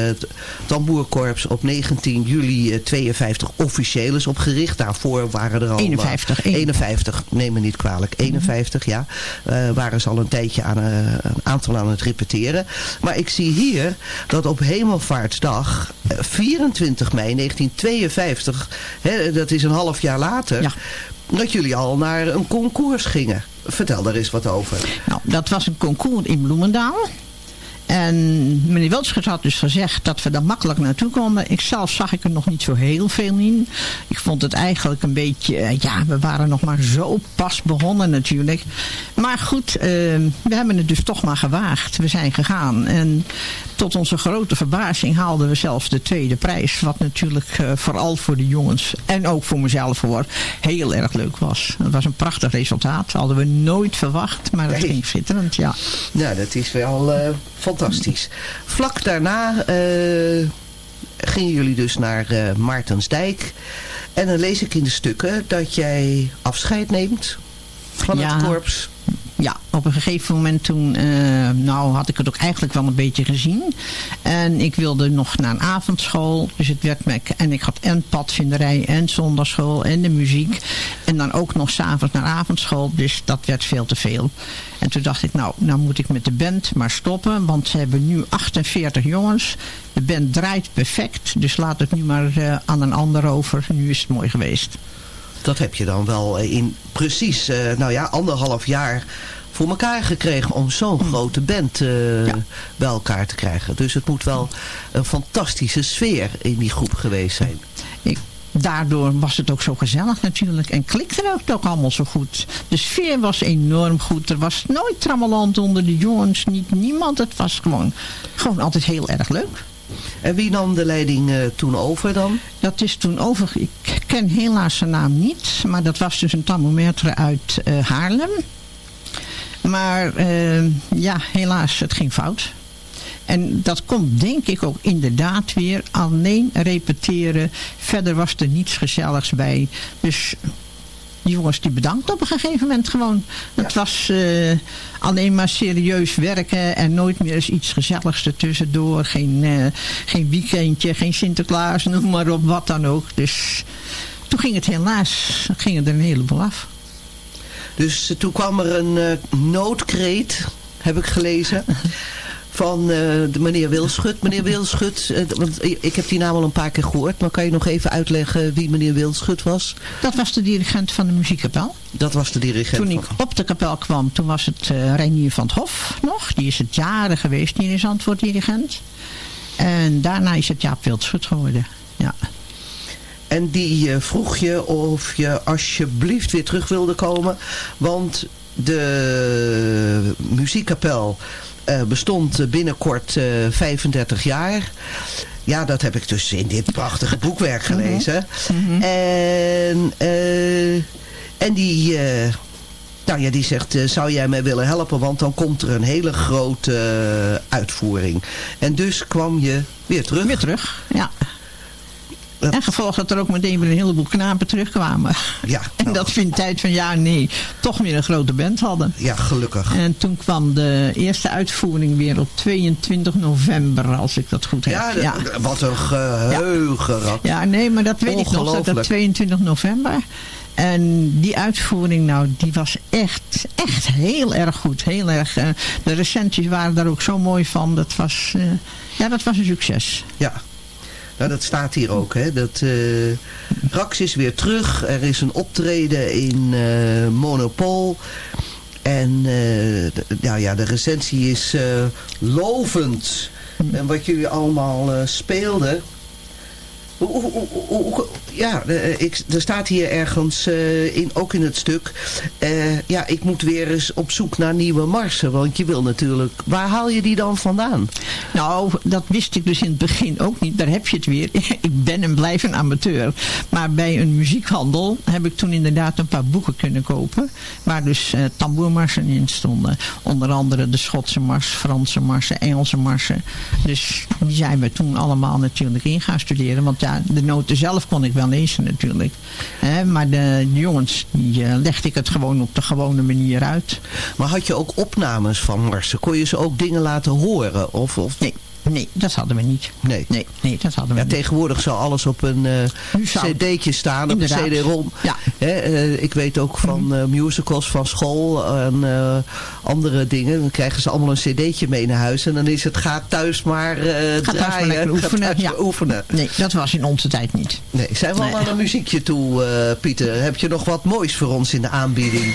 Tamboerkorps op 19 juli 52 officieel is opgericht. Daarvoor waren er al... 51. 51, neem me niet kwalijk. 51, ja. waren ze al een tijdje aan een aantal aan het repeteren. Maar ik zie hier dat op Hemelvaartsdag, 24 mei 1952 hè, dat is een half jaar later, Ja. dat jullie al naar een concours gingen. Vertel daar eens wat over. Nou, dat was een concours in Bloemendaal. En meneer Weltschut had dus gezegd dat we daar makkelijk naartoe konden. Ik zelf zag ik er nog niet zo heel veel in. Ik vond het eigenlijk een beetje... eh, Ja, we waren nog maar zo pas begonnen natuurlijk. Maar goed, eh, we hebben het dus toch maar gewaagd. We zijn gegaan. En tot onze grote verbazing haalden we zelfs de tweede prijs. Wat natuurlijk eh, vooral voor de jongens en ook voor mezelf hoor, heel erg leuk was. Het was een prachtig resultaat. Hadden we nooit verwacht, maar het Nee. ging schitterend, ja. Nou, dat is wel eh, fantastisch. Vlak daarna eh, gingen jullie dus naar eh, Maartensdijk. En dan lees ik in de stukken dat jij afscheid neemt van Ja. het korps. Ja, op een gegeven moment toen, eh, nou had ik het ook eigenlijk wel een beetje gezien. En ik wilde nog naar een avondschool. Dus het werd me, en ik had en padvinderij en zondagschool en de muziek. En dan ook nog s'avonds naar avondschool. Dus dat werd veel te veel. En toen dacht ik, nou, nou moet ik met de band maar stoppen. Want ze hebben nu 48 jongens. De band draait perfect. Dus laat het nu maar eh, aan een ander over. Nu is het mooi geweest. Dat heb je dan wel eh, in precies, eh, nou ja, anderhalf jaar voor elkaar gekregen om zo'n grote band eh, Mm. Ja. bij elkaar te krijgen. Dus het moet wel een fantastische sfeer in die groep geweest zijn. Ik, daardoor was het ook zo gezellig natuurlijk. En klikte het ook allemaal zo goed. De sfeer was enorm goed. Er was nooit trammeland onder de jongens. Niet niemand. Het was gewoon, gewoon altijd heel erg leuk. En wie nam de leiding eh, toen over dan? Dat is toen over... Ik ken helaas zijn naam niet. Maar dat was dus een thermometer uit eh, Haarlem. Maar eh, ja, helaas, het ging fout. En dat komt denk ik ook inderdaad weer alleen repeteren. Verder was er niets gezelligs bij. Dus die jongens die bedankt op een gegeven moment gewoon. Het was eh, alleen maar serieus werken en nooit meer eens iets gezelligs ertussendoor. Geen, eh, geen weekendje, geen Sinterklaas, noem maar op, wat dan ook. Dus toen ging het helaas, gingen er een heleboel af. Dus toen kwam er een eh, noodkreet, heb ik gelezen, van eh, de meneer Wilschut. Meneer Wilschut, eh, want ik heb die naam al een paar keer gehoord, maar kan je nog even uitleggen wie meneer Wilschut was? Dat was de dirigent van de muziekkapel. Dat was de dirigent. Toen ik van- op de kapel kwam, toen was het eh Reinier van het Hof nog. Die is het jaren geweest, die is antwoorddirigent. En daarna is het Jaap Wildschut geworden. Ja. En die vroeg je of je alsjeblieft weer terug wilde komen. Want de muziekkapel bestond binnenkort eh 35 jaar. Ja, dat heb ik dus in dit prachtige boekwerk gelezen. En, eh, en die... eh, nou ja, die zegt, eh, zou jij mij willen helpen? Want dan komt er een hele grote eh, uitvoering. En dus kwam je weer terug. Weer terug, ja. En gevolgd dat er ook meteen weer een heleboel knapen terugkwamen. Ja, En nou, dat we in tijd van ja, nee, toch weer een grote band hadden. ja, gelukkig. En toen kwam de eerste uitvoering weer op 22 november, als ik dat goed heb. Ja, de- wat een geheugen. Rad. Ja, nee, maar dat weet ik nog. Dat 22 november. En die uitvoering, nou, die was echt, echt heel erg goed. Heel erg. eh, de recensies waren daar ook zo mooi van. Dat was, eh, ja, dat was een succes. Ja. Nou, dat staat hier ook. Hè. Dat, eh, Rax is weer terug. Er is een optreden in eh Monopol. En nou ja, de recensie is lovend. En wat jullie allemaal speelden. Ja, eh, ik, er staat hier ergens, eh, in, ook in het stuk... eh, ja, ik moet weer eens op zoek naar nieuwe marsen. Want je wil natuurlijk... Waar haal je die dan vandaan? Nou, dat wist ik dus in het begin ook niet. Daar heb je het weer. ik ben en blijf een amateur. Maar bij een muziekhandel heb ik toen inderdaad een paar boeken kunnen kopen. Waar dus eh tamboermarsen in stonden. Onder andere de Schotse mars, Franse marsen, Engelse marsen. Dus die zijn we toen allemaal natuurlijk in gaan studeren. Want de noten zelf kon ik wel lezen natuurlijk. Hè, maar de, de jongens, die eh, legde ik het gewoon op de gewone manier uit. Maar had je ook opnames van marsen? Kon je ze ook dingen laten horen? Of, of... Nee, Nee, dat hadden we niet. Nee. Nee, nee dat hadden we Ja, niet. tegenwoordig zal alles op een zou- cd'tje staan, Inderdaad. op een cd-rom. Ja. Hè, eh, ik weet ook van eh, musicals van school en andere dingen. Dan krijgen ze allemaal een cd'tje mee naar huis. En dan is het ga thuis maar eh Ga thuis maar draaien. oefenen. thuis Ja. maar oefenen. Nee, dat was in onze tijd niet. Nee, zijn we al Nee. aan een muziekje toe, Pieter? Heb je nog wat moois voor ons in de aanbieding?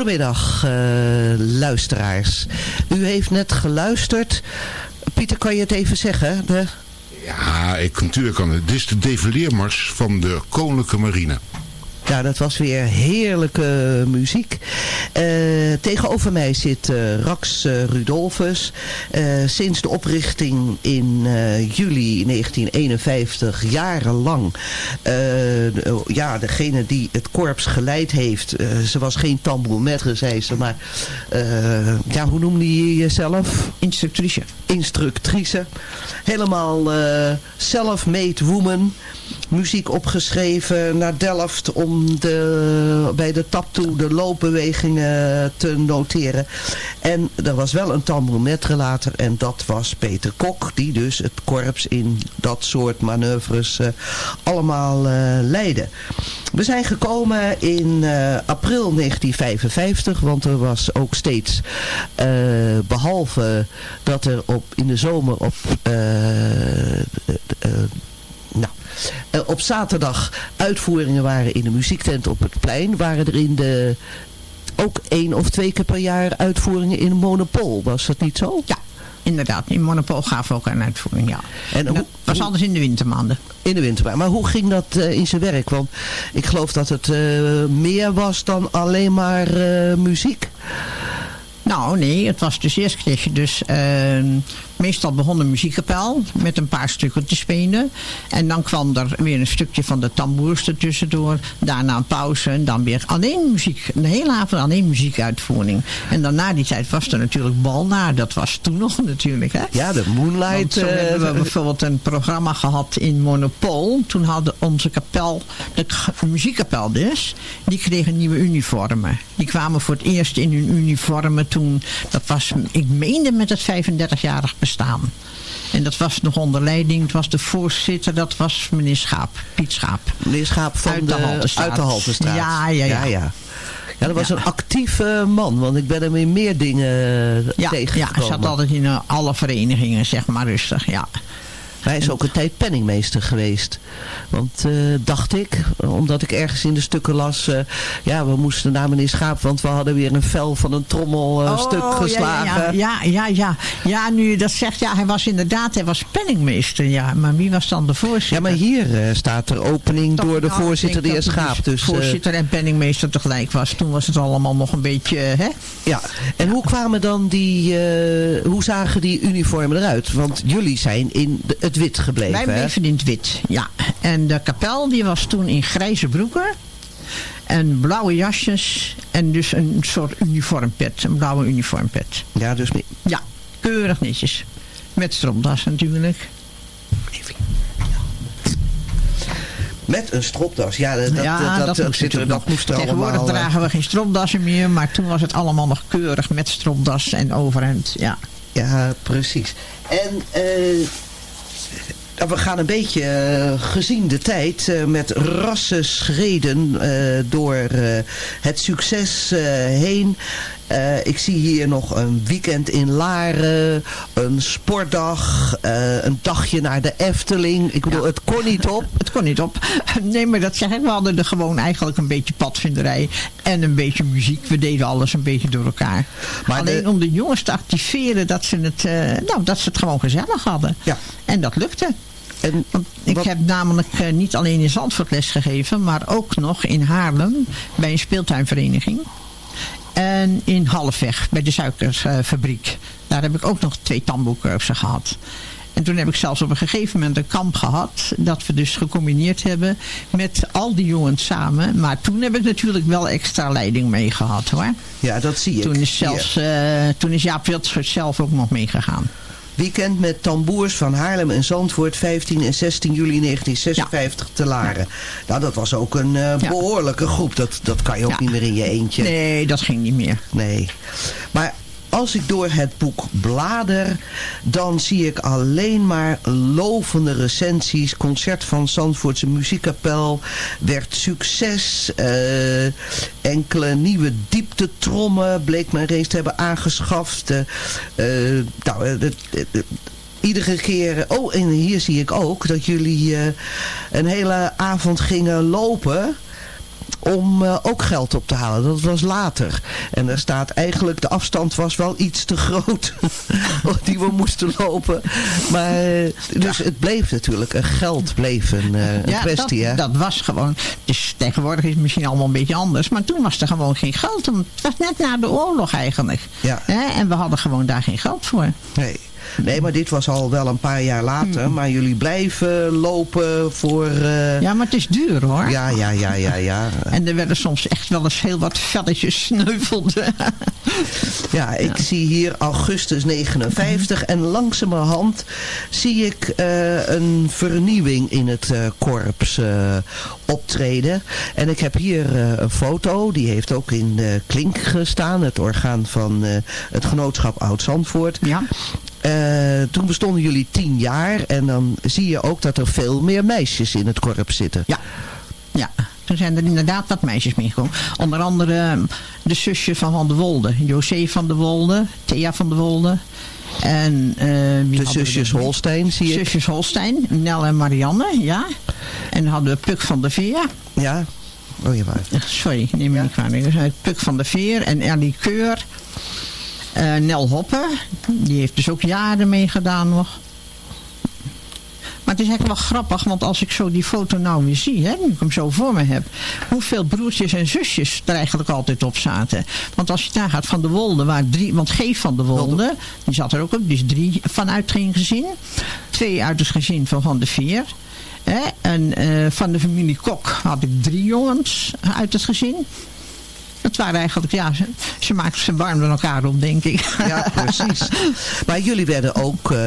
Goedemiddag, eh, luisteraars. U heeft net geluisterd. Pieter, kan je het even zeggen? De... Ja, ik, natuurlijk kan het. Dit is de defeleermars van de Koninklijke Marine. Ja, dat was weer heerlijke muziek. Eh, tegenover mij zit eh, Rax eh, Rudolfus. Sinds de oprichting in juli 1951, jarenlang. de- ja, degene die het korps geleid heeft. ze was geen tambourmetre, zei ze. Maar ja, hoe noemde je jezelf? Instructrice. Instructrice. Helemaal self-made woman muziek opgeschreven naar Delft om bij de tap toe de loopbewegingen te noteren. En er was wel een tambourmetre later en dat was Peter Kok die dus het korps in dat soort manoeuvres eh, allemaal eh, leidde. We zijn gekomen in eh, april 1955, want er was ook steeds, eh, behalve dat er op, in de zomer op nou, eh, op zaterdag uitvoeringen waren in de muziektent op het plein. Waren er in de ook één of twee keer per jaar uitvoeringen in Monopol. Was dat niet zo? Ja, inderdaad. In Monopol gaven we ook een uitvoering, ja. En dat hoe- was anders in de wintermaanden. In de winter. Maar hoe ging dat eh, in zijn werk? Want ik geloof dat het eh, meer was dan alleen maar muziek. Nou, nee, het was dus eerst kreeg je dus... meestal begon de muziekkapel met een paar stukken te spelen. En dan kwam er weer een stukje van de tamboers er tussendoor. Daarna een pauze en dan weer alleen muziek. De hele avond alleen muziekuitvoering. En dan na die tijd was er natuurlijk Balnaar. Dat was toen nog natuurlijk, hè? Ja, de Moonlight. Zo eh, hebben we bijvoorbeeld een programma gehad in Monopol. Toen hadden onze kapel, de muziekkapel dus, die kregen nieuwe uniformen. Die kwamen voor het eerst in hun uniformen toen, dat was, ik meende met het 35-jarig bestaan. En dat was nog onder leiding, het was de voorzitter, dat was meneer Schaap, Piet Schaap. meneer Schaap van Uit de Haltestraat. uit de Haltestraat. Ja, ja, ja. ja, Ja, dat was Ja. een actieve man, want ik ben hem in meer dingen Ja, ja, tegengekomen. hij zat altijd in eh, alle verenigingen, zeg maar rustig, ja. Hij is ook een tijd penningmeester geweest. Want, eh, dacht ik, omdat ik ergens in de stukken las... eh, ja, we moesten naar meneer Schaap, want we hadden weer een vel van een trommel eh, stuk Oh, ja, geslagen. Ja, ja, ja, ja. Ja, nu je dat zegt, ja, hij was inderdaad, hij was penningmeester, ja. Maar wie was dan de voorzitter? Ja, maar hier staat er opening Toch, door de nou, voorzitter, de heer Schaap. Dus, eh, voorzitter en penningmeester tegelijk was. Toen was het allemaal nog een beetje, hè? ja. En hoe kwamen dan die, hoe zagen die uniformen eruit? Want jullie zijn in de- het wit gebleven, Wij bleven in het wit, ja. En de kapel die was toen in grijze broeken. En blauwe jasjes. En dus een soort uniformpet. Een blauwe uniformpet. Ja, dus Ja, keurig netjes. Met stropdas natuurlijk. met een stropdas. Ja, dat, ja, dat, dat, dat, moest zit er, dat nog. moest er Tegenwoordig allemaal... eh, dragen we geen stropdassen meer. Maar toen was het allemaal nog keurig met stropdas en overhemd. Ja. Ja, precies. En eh, we gaan een beetje eh, gezien de tijd eh, met rassen schreden eh, door het succes heen. Ik zie hier nog een weekend in Laren, een sportdag, een dagje naar de Efteling. Ik bedoel, Ja. het kon niet op. Het kon niet op. Nee, maar dat zeg ik. We hadden er gewoon eigenlijk een beetje padvinderij en een beetje muziek. We deden alles een beetje door elkaar. Maar Alleen de- om de jongens te activeren dat ze het, nou, dat ze het gewoon gezellig hadden. Ja. En dat lukte. En ik heb namelijk eh, niet alleen in Zandvoort les gegeven, maar ook nog in Haarlem bij een speeltuinvereniging. En in Halfweg bij de suikerfabriek. Daar heb ik ook nog twee tamboercursussen gehad. En toen heb ik zelfs op een gegeven moment een kamp gehad. Dat we dus gecombineerd hebben met al die jongens samen. Maar toen heb ik natuurlijk wel extra leiding mee gehad hoor. ja, dat zie ik. Toen is, zelfs, eh, toen is Jaap Wildschut zelf ook nog meegegaan. Weekend met tamboers van Haarlem en Zandvoort 15 en 16 juli 1956 te Laren. Nou, dat was ook een eh, Ja. behoorlijke groep. Dat, dat kan je ook Ja. niet meer in je eentje. Nee, dat ging niet meer. Nee. Maar als ik door het boek blader, dan zie ik alleen maar lovende recensies. Concert van Zandvoortse Muziekkapel werd succes. Eh, enkele nieuwe dieptetrommen bleek men reeds te hebben aangeschaft. Eh, eh, nou, Iedere keer, oh en hier zie ik ook dat jullie een hele avond gingen lopen om eh, ook geld op te halen. Dat was later. En er staat eigenlijk, de afstand was wel iets te groot die we moesten lopen. Maar, eh, dus het bleef natuurlijk, eh, geld bleef een, een kwestie. hè? dat, dat was gewoon. Dus tegenwoordig is het misschien allemaal een beetje anders. Maar toen was er gewoon geen geld. Het was net na de oorlog eigenlijk. Ja. Hè? En we hadden gewoon daar geen geld voor. Nee. Nee, maar dit was al wel een paar jaar later. Maar jullie blijven lopen voor... eh, Ja, maar het is duur hoor. ja, ja, ja, ja, ja. En er werden soms echt wel eens heel wat velletjes sneuvelden. Ja, ik zie hier augustus 59 en langzamerhand zie ik eh, een vernieuwing in het eh, korps optreden. En ik heb hier een foto, die heeft ook in Klink gestaan, het orgaan van het genootschap Oud-Zandvoort. ja. Eh, toen bestonden jullie tien jaar en dan zie je ook dat er veel meer meisjes in het korps zitten. Ja. Ja. Toen zijn er inderdaad wat meisjes meegekomen. Onder andere eh, de zusje van Van der Wolde. José van der Wolde. Thea van der Wolde. En, eh, De zusjes? Holstein zie ik. Zusjes Holstein. Nel en Marianne, ja. En dan hadden we Puk van der Veer. Ja, Oh ja. Sorry, neem me niet kwalijk. Dus, Puk van der Veer en Ellie Keur. Eh, Nel Hoppe, die heeft dus ook jaren meegedaan nog. Maar het is eigenlijk wel grappig, want als ik zo die foto nou weer zie, hè, nu ik hem zo voor me heb, hoeveel broertjes en zusjes er eigenlijk altijd op zaten. Want als je daar gaat van de Wolde, waar drie, want Geef van de Wolde, die zat er ook op, dus drie vanuit geen gezin. Twee uit het gezin van Van de Veer. Hè, en eh, van de familie Kok had ik drie jongens uit het gezin. Het waren eigenlijk, ja, ze, ze maakten ze warm aan elkaar op, denk ik. Ja, precies. Maar jullie werden ook eh,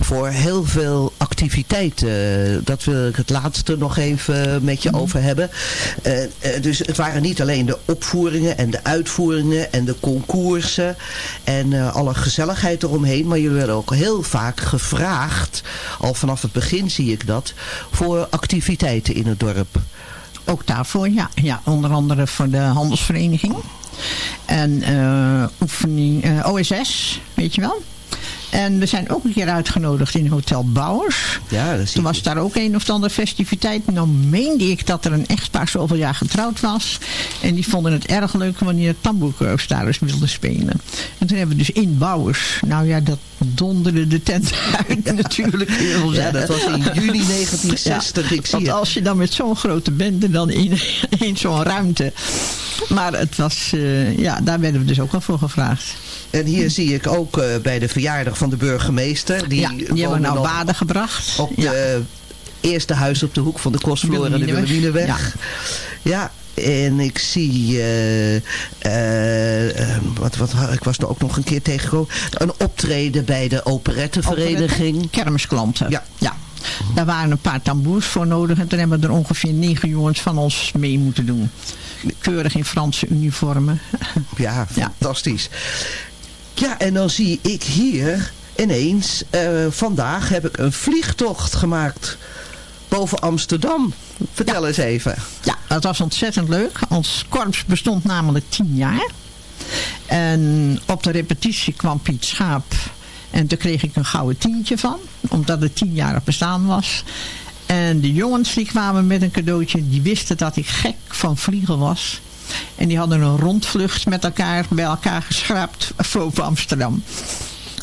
voor heel veel activiteiten, eh, dat wil ik het laatste nog even met je over hebben. Eh, dus het waren niet alleen de opvoeringen en de uitvoeringen en de concoursen en alle gezelligheid eromheen, maar jullie werden ook heel vaak gevraagd, al vanaf het begin zie ik dat, voor activiteiten in het dorp. Ook daarvoor, ja. ja. Onder andere voor de handelsvereniging. En eh, oefening eh, OSS, weet je wel. En we zijn ook een keer uitgenodigd in Hotel Bouwers. Ja, dat zie Toen was daar ook een of andere festiviteit. Nou meende ik dat er een echtpaar zoveel jaar getrouwd was. En die vonden het erg leuk wanneer het tamboerkorps daar eens wilde spelen. En toen hebben we dus in Bouwers. Nou ja, dat donderde de tent uit natuurlijk. Ja, dat was in juni 1960, ik zie Want het. als je dan met zo'n grote bende dan in, in zo'n ruimte. Maar het was, eh, ja, daar werden we dus ook wel voor gevraagd. En hier zie ik ook eh, bij de verjaardag van de burgemeester. Die, ja, die hebben we nog baden gebracht. Op ja. de eerste huis op de hoek van de Kostvloer en de. Wilhelminaweg. Ja. En ik zie, eh, eh, eh, wat, wat, ik was er ook nog een keer tegengekomen, een optreden bij de operettevereniging. Kermisklanten. Ja. ja. Daar waren een paar tamboers voor nodig. En toen hebben er ongeveer negen jongens van ons mee moeten doen. Keurig in Franse uniformen. Ja, fantastisch. Ja, en dan zie ik hier ineens, eh, vandaag heb ik een vliegtocht gemaakt boven Amsterdam. Vertel eens even. Ja, dat was ontzettend leuk. Ons korps bestond namelijk tien jaar. En op de repetitie kwam Piet Schaap. En toen kreeg ik een gouden tientje van. Omdat het tienjarig bestaan was. En de jongens die kwamen met een cadeautje. Die wisten dat ik gek van vliegen was. En die hadden een rondvlucht met elkaar bij elkaar geschraapt boven Amsterdam.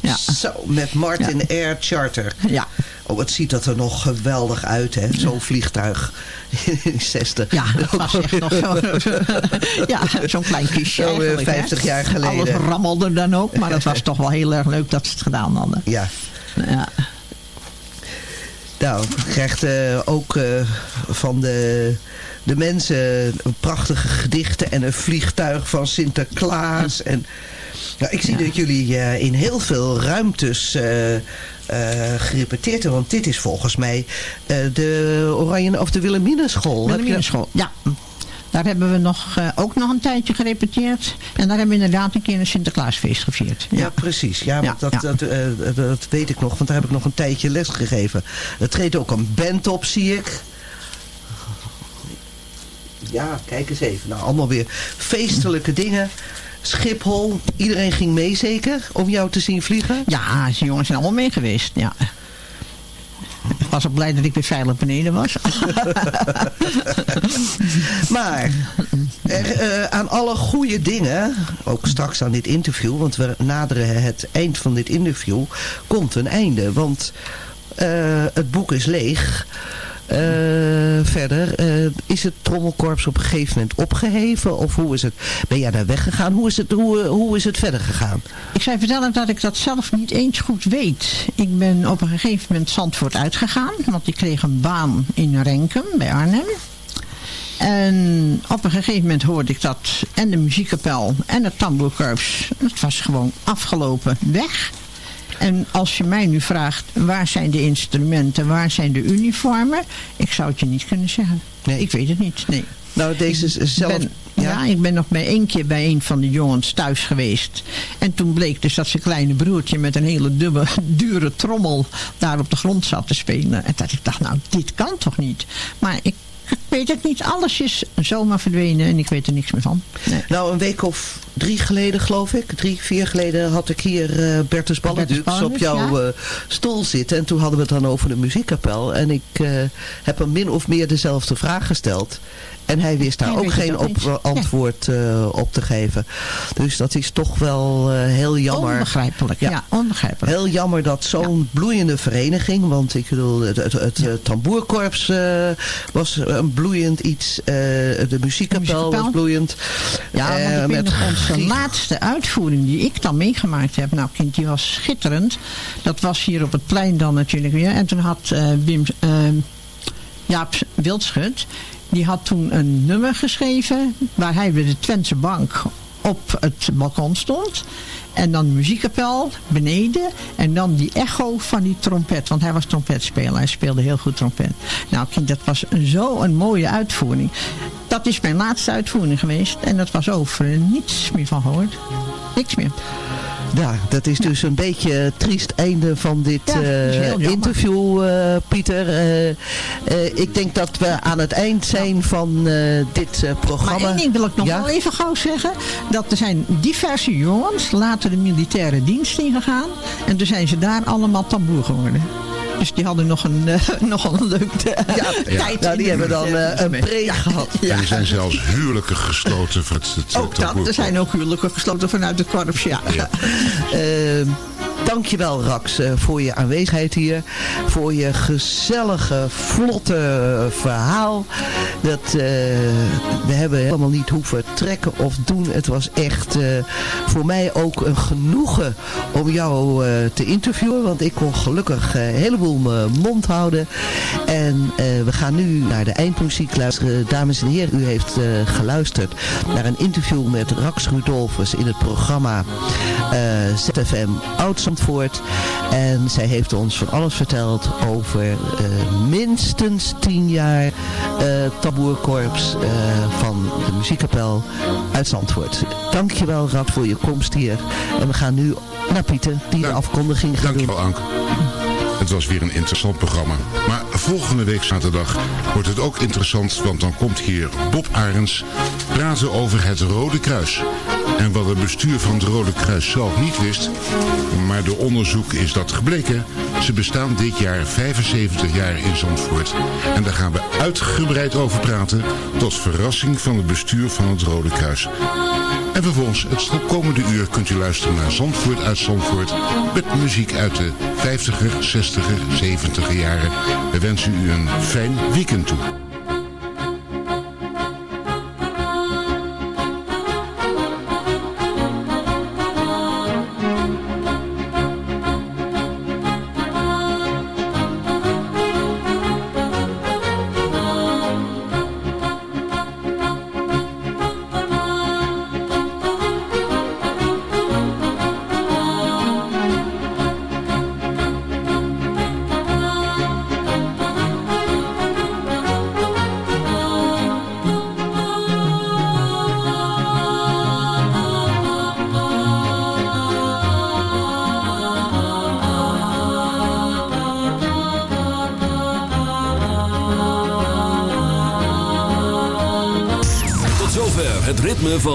Ja, Zo, met Martin Air Charter. ja. Oh, wat ziet dat er nog geweldig uit, hè? Zo'n vliegtuig in 60. Ja, dat was echt nog zo, ja, zo'n klein kistje Zo, eh, eigenlijk, hè. 50 jaar geleden. Alles rammelde dan ook, maar het was toch wel heel erg leuk dat ze het gedaan hadden. Ja. Ja, Nou, krijgt eh, ook eh, van de, de mensen prachtige gedichten en een vliegtuig van Sinterklaas. En, nou, ik zie dat jullie eh, in heel veel ruimtes eh, gerepeteerd hebben. Want dit is volgens mij de Oranje of de Wilhelminenschool. Wilhelminenschool, ja. Daar hebben we nog, eh, ook nog een tijdje gerepeteerd. En daar hebben we inderdaad een keer een Sinterklaasfeest gevierd. Ja, precies. Ja, want Ja, dat, ja. Dat, eh, dat weet ik nog, want daar heb ik nog een tijdje les gegeven. Er treedt ook een band op, zie ik. Ja, kijk eens even. Nou, allemaal weer feestelijke dingen. Schiphol, iedereen ging mee zeker om jou te zien vliegen? Ja, die jongens zijn allemaal mee geweest, ja. Was ook blij dat ik weer veilig beneden was. Maar er, eh, aan alle goede dingen, ook straks aan dit interview, want we naderen het eind van dit interview, komt een einde. Want eh, het boek is leeg. Eh, verder, eh, is het trommelkorps op een gegeven moment opgeheven? Of hoe is het? Ben jij daar weggegaan? Hoe is het, hoe, hoe is het verder gegaan? Ik zou vertellen dat ik dat zelf niet eens goed weet. Ik ben op een gegeven moment Zandvoort uitgegaan. Want ik kreeg een baan in Renkum bij Arnhem. En op een gegeven moment hoorde ik dat en de muziekkapel en het tamboerkorps. Het was gewoon afgelopen weg. En als je mij nu vraagt, waar zijn de instrumenten, waar zijn de uniformen? Ik zou het je niet kunnen zeggen. Nee. Ik weet het niet, nee. Nou, deze is zelf... Ben- ja? ik ben nog bij één keer bij een van de jongens thuis geweest. En toen bleek dus dat zijn kleine broertje met een hele dubbe, dure trommel daar op de grond zat te spelen. En dat ik dacht, nou, dit kan toch niet? Maar ik weet het niet. Alles is zomaar verdwenen en ik weet er niks meer van. Nee. Nou, een week of drie geleden geloof ik, drie, vier geleden had ik hier uh, Bertus Balledux op jouw ja. uh, stoel zitten. En toen hadden we het dan over de muziekkapel. En ik uh, heb hem min of meer dezelfde vraag gesteld. En hij wist daar ook geen op, antwoord uh, op te geven. Dus dat is toch wel uh, heel jammer. Onbegrijpelijk, ja, ja onbegrijpelijk. Heel jammer dat zo'n ja. bloeiende vereniging, want ik bedoel, het, het, het ja. tamboerkorps uh, was een bloeiend iets, de muziekkapel was bloeiend. Ja, want ik weet nog onze laatste uitvoering die ik dan meegemaakt heb, nou kind, die was schitterend. Dat was hier op het plein dan natuurlijk weer. En toen had Wim... Jaap Wildschut, die had toen een nummer geschreven waar hij bij de Twentse Bank op het balkon stond. En dan de muziekkapel beneden. En dan die echo van die trompet. Want hij was trompetspeler. Hij speelde heel goed trompet. Nou kind, dat was zo een mooie uitvoering. Dat is mijn laatste uitvoering geweest. En dat was over. Niets meer van gehoord. Niks meer. Ja, dat is dus een beetje het triest einde van dit ja, uh, interview, uh, Pieter. Uh, ik denk dat we aan het eind zijn van dit programma. Maar één ding wil ik nog wel even gauw zeggen. Dat er zijn diverse jongens later de militaire dienst ingegaan. En toen zijn ze daar allemaal tamboer geworden. Dus die hadden nog een, uh, nog een leuk uh, ja, tijd. Nou, die hebben dan uh, een pre ja. gehad. Ja. Er zijn zelfs huwelijken gesloten. Voor het, het, ook dat, er zijn ook huwelijken gesloten vanuit het korps, ja. Dankjewel Rax uh, voor je aanwezigheid hier. Voor je gezellige, vlotte verhaal. Dat, uh, we hebben helemaal niet hoeven trekken of doen. Het was echt uh, voor mij ook een genoegen om jou te interviewen. Want ik kon gelukkig een heleboel mijn mond houden. En we gaan nu naar de eindmuziek luisteren. Dames en heren, u heeft geluisterd naar een interview met Rax Rudolfus in het programma ZFM Oud Zandvoort. En zij heeft ons van alles verteld over uh, minstens tien jaar uh, taboerkorps uh, van de muziekkapel uit Zandvoort. Dankjewel Rad voor je komst hier. En we gaan nu naar Pieter die de afkondiging gaat Dankjewel, doen. Dankjewel Anke. Het was weer een interessant programma. Maar volgende week zaterdag wordt het ook interessant, want dan komt hier Bob Arends praten over het Rode Kruis. En wat het bestuur van het Rode Kruis zelf niet wist, maar door onderzoek is dat gebleken. Ze bestaan dit jaar 75 jaar in Zandvoort. En daar gaan we uitgebreid over praten, tot verrassing van het bestuur van het Rode Kruis. En vervolgens, het komende uur kunt u luisteren naar Zandvoort uit Zandvoort. Met muziek uit de 50er, 60er, 70er jaren. We wensen u een fijn weekend toe.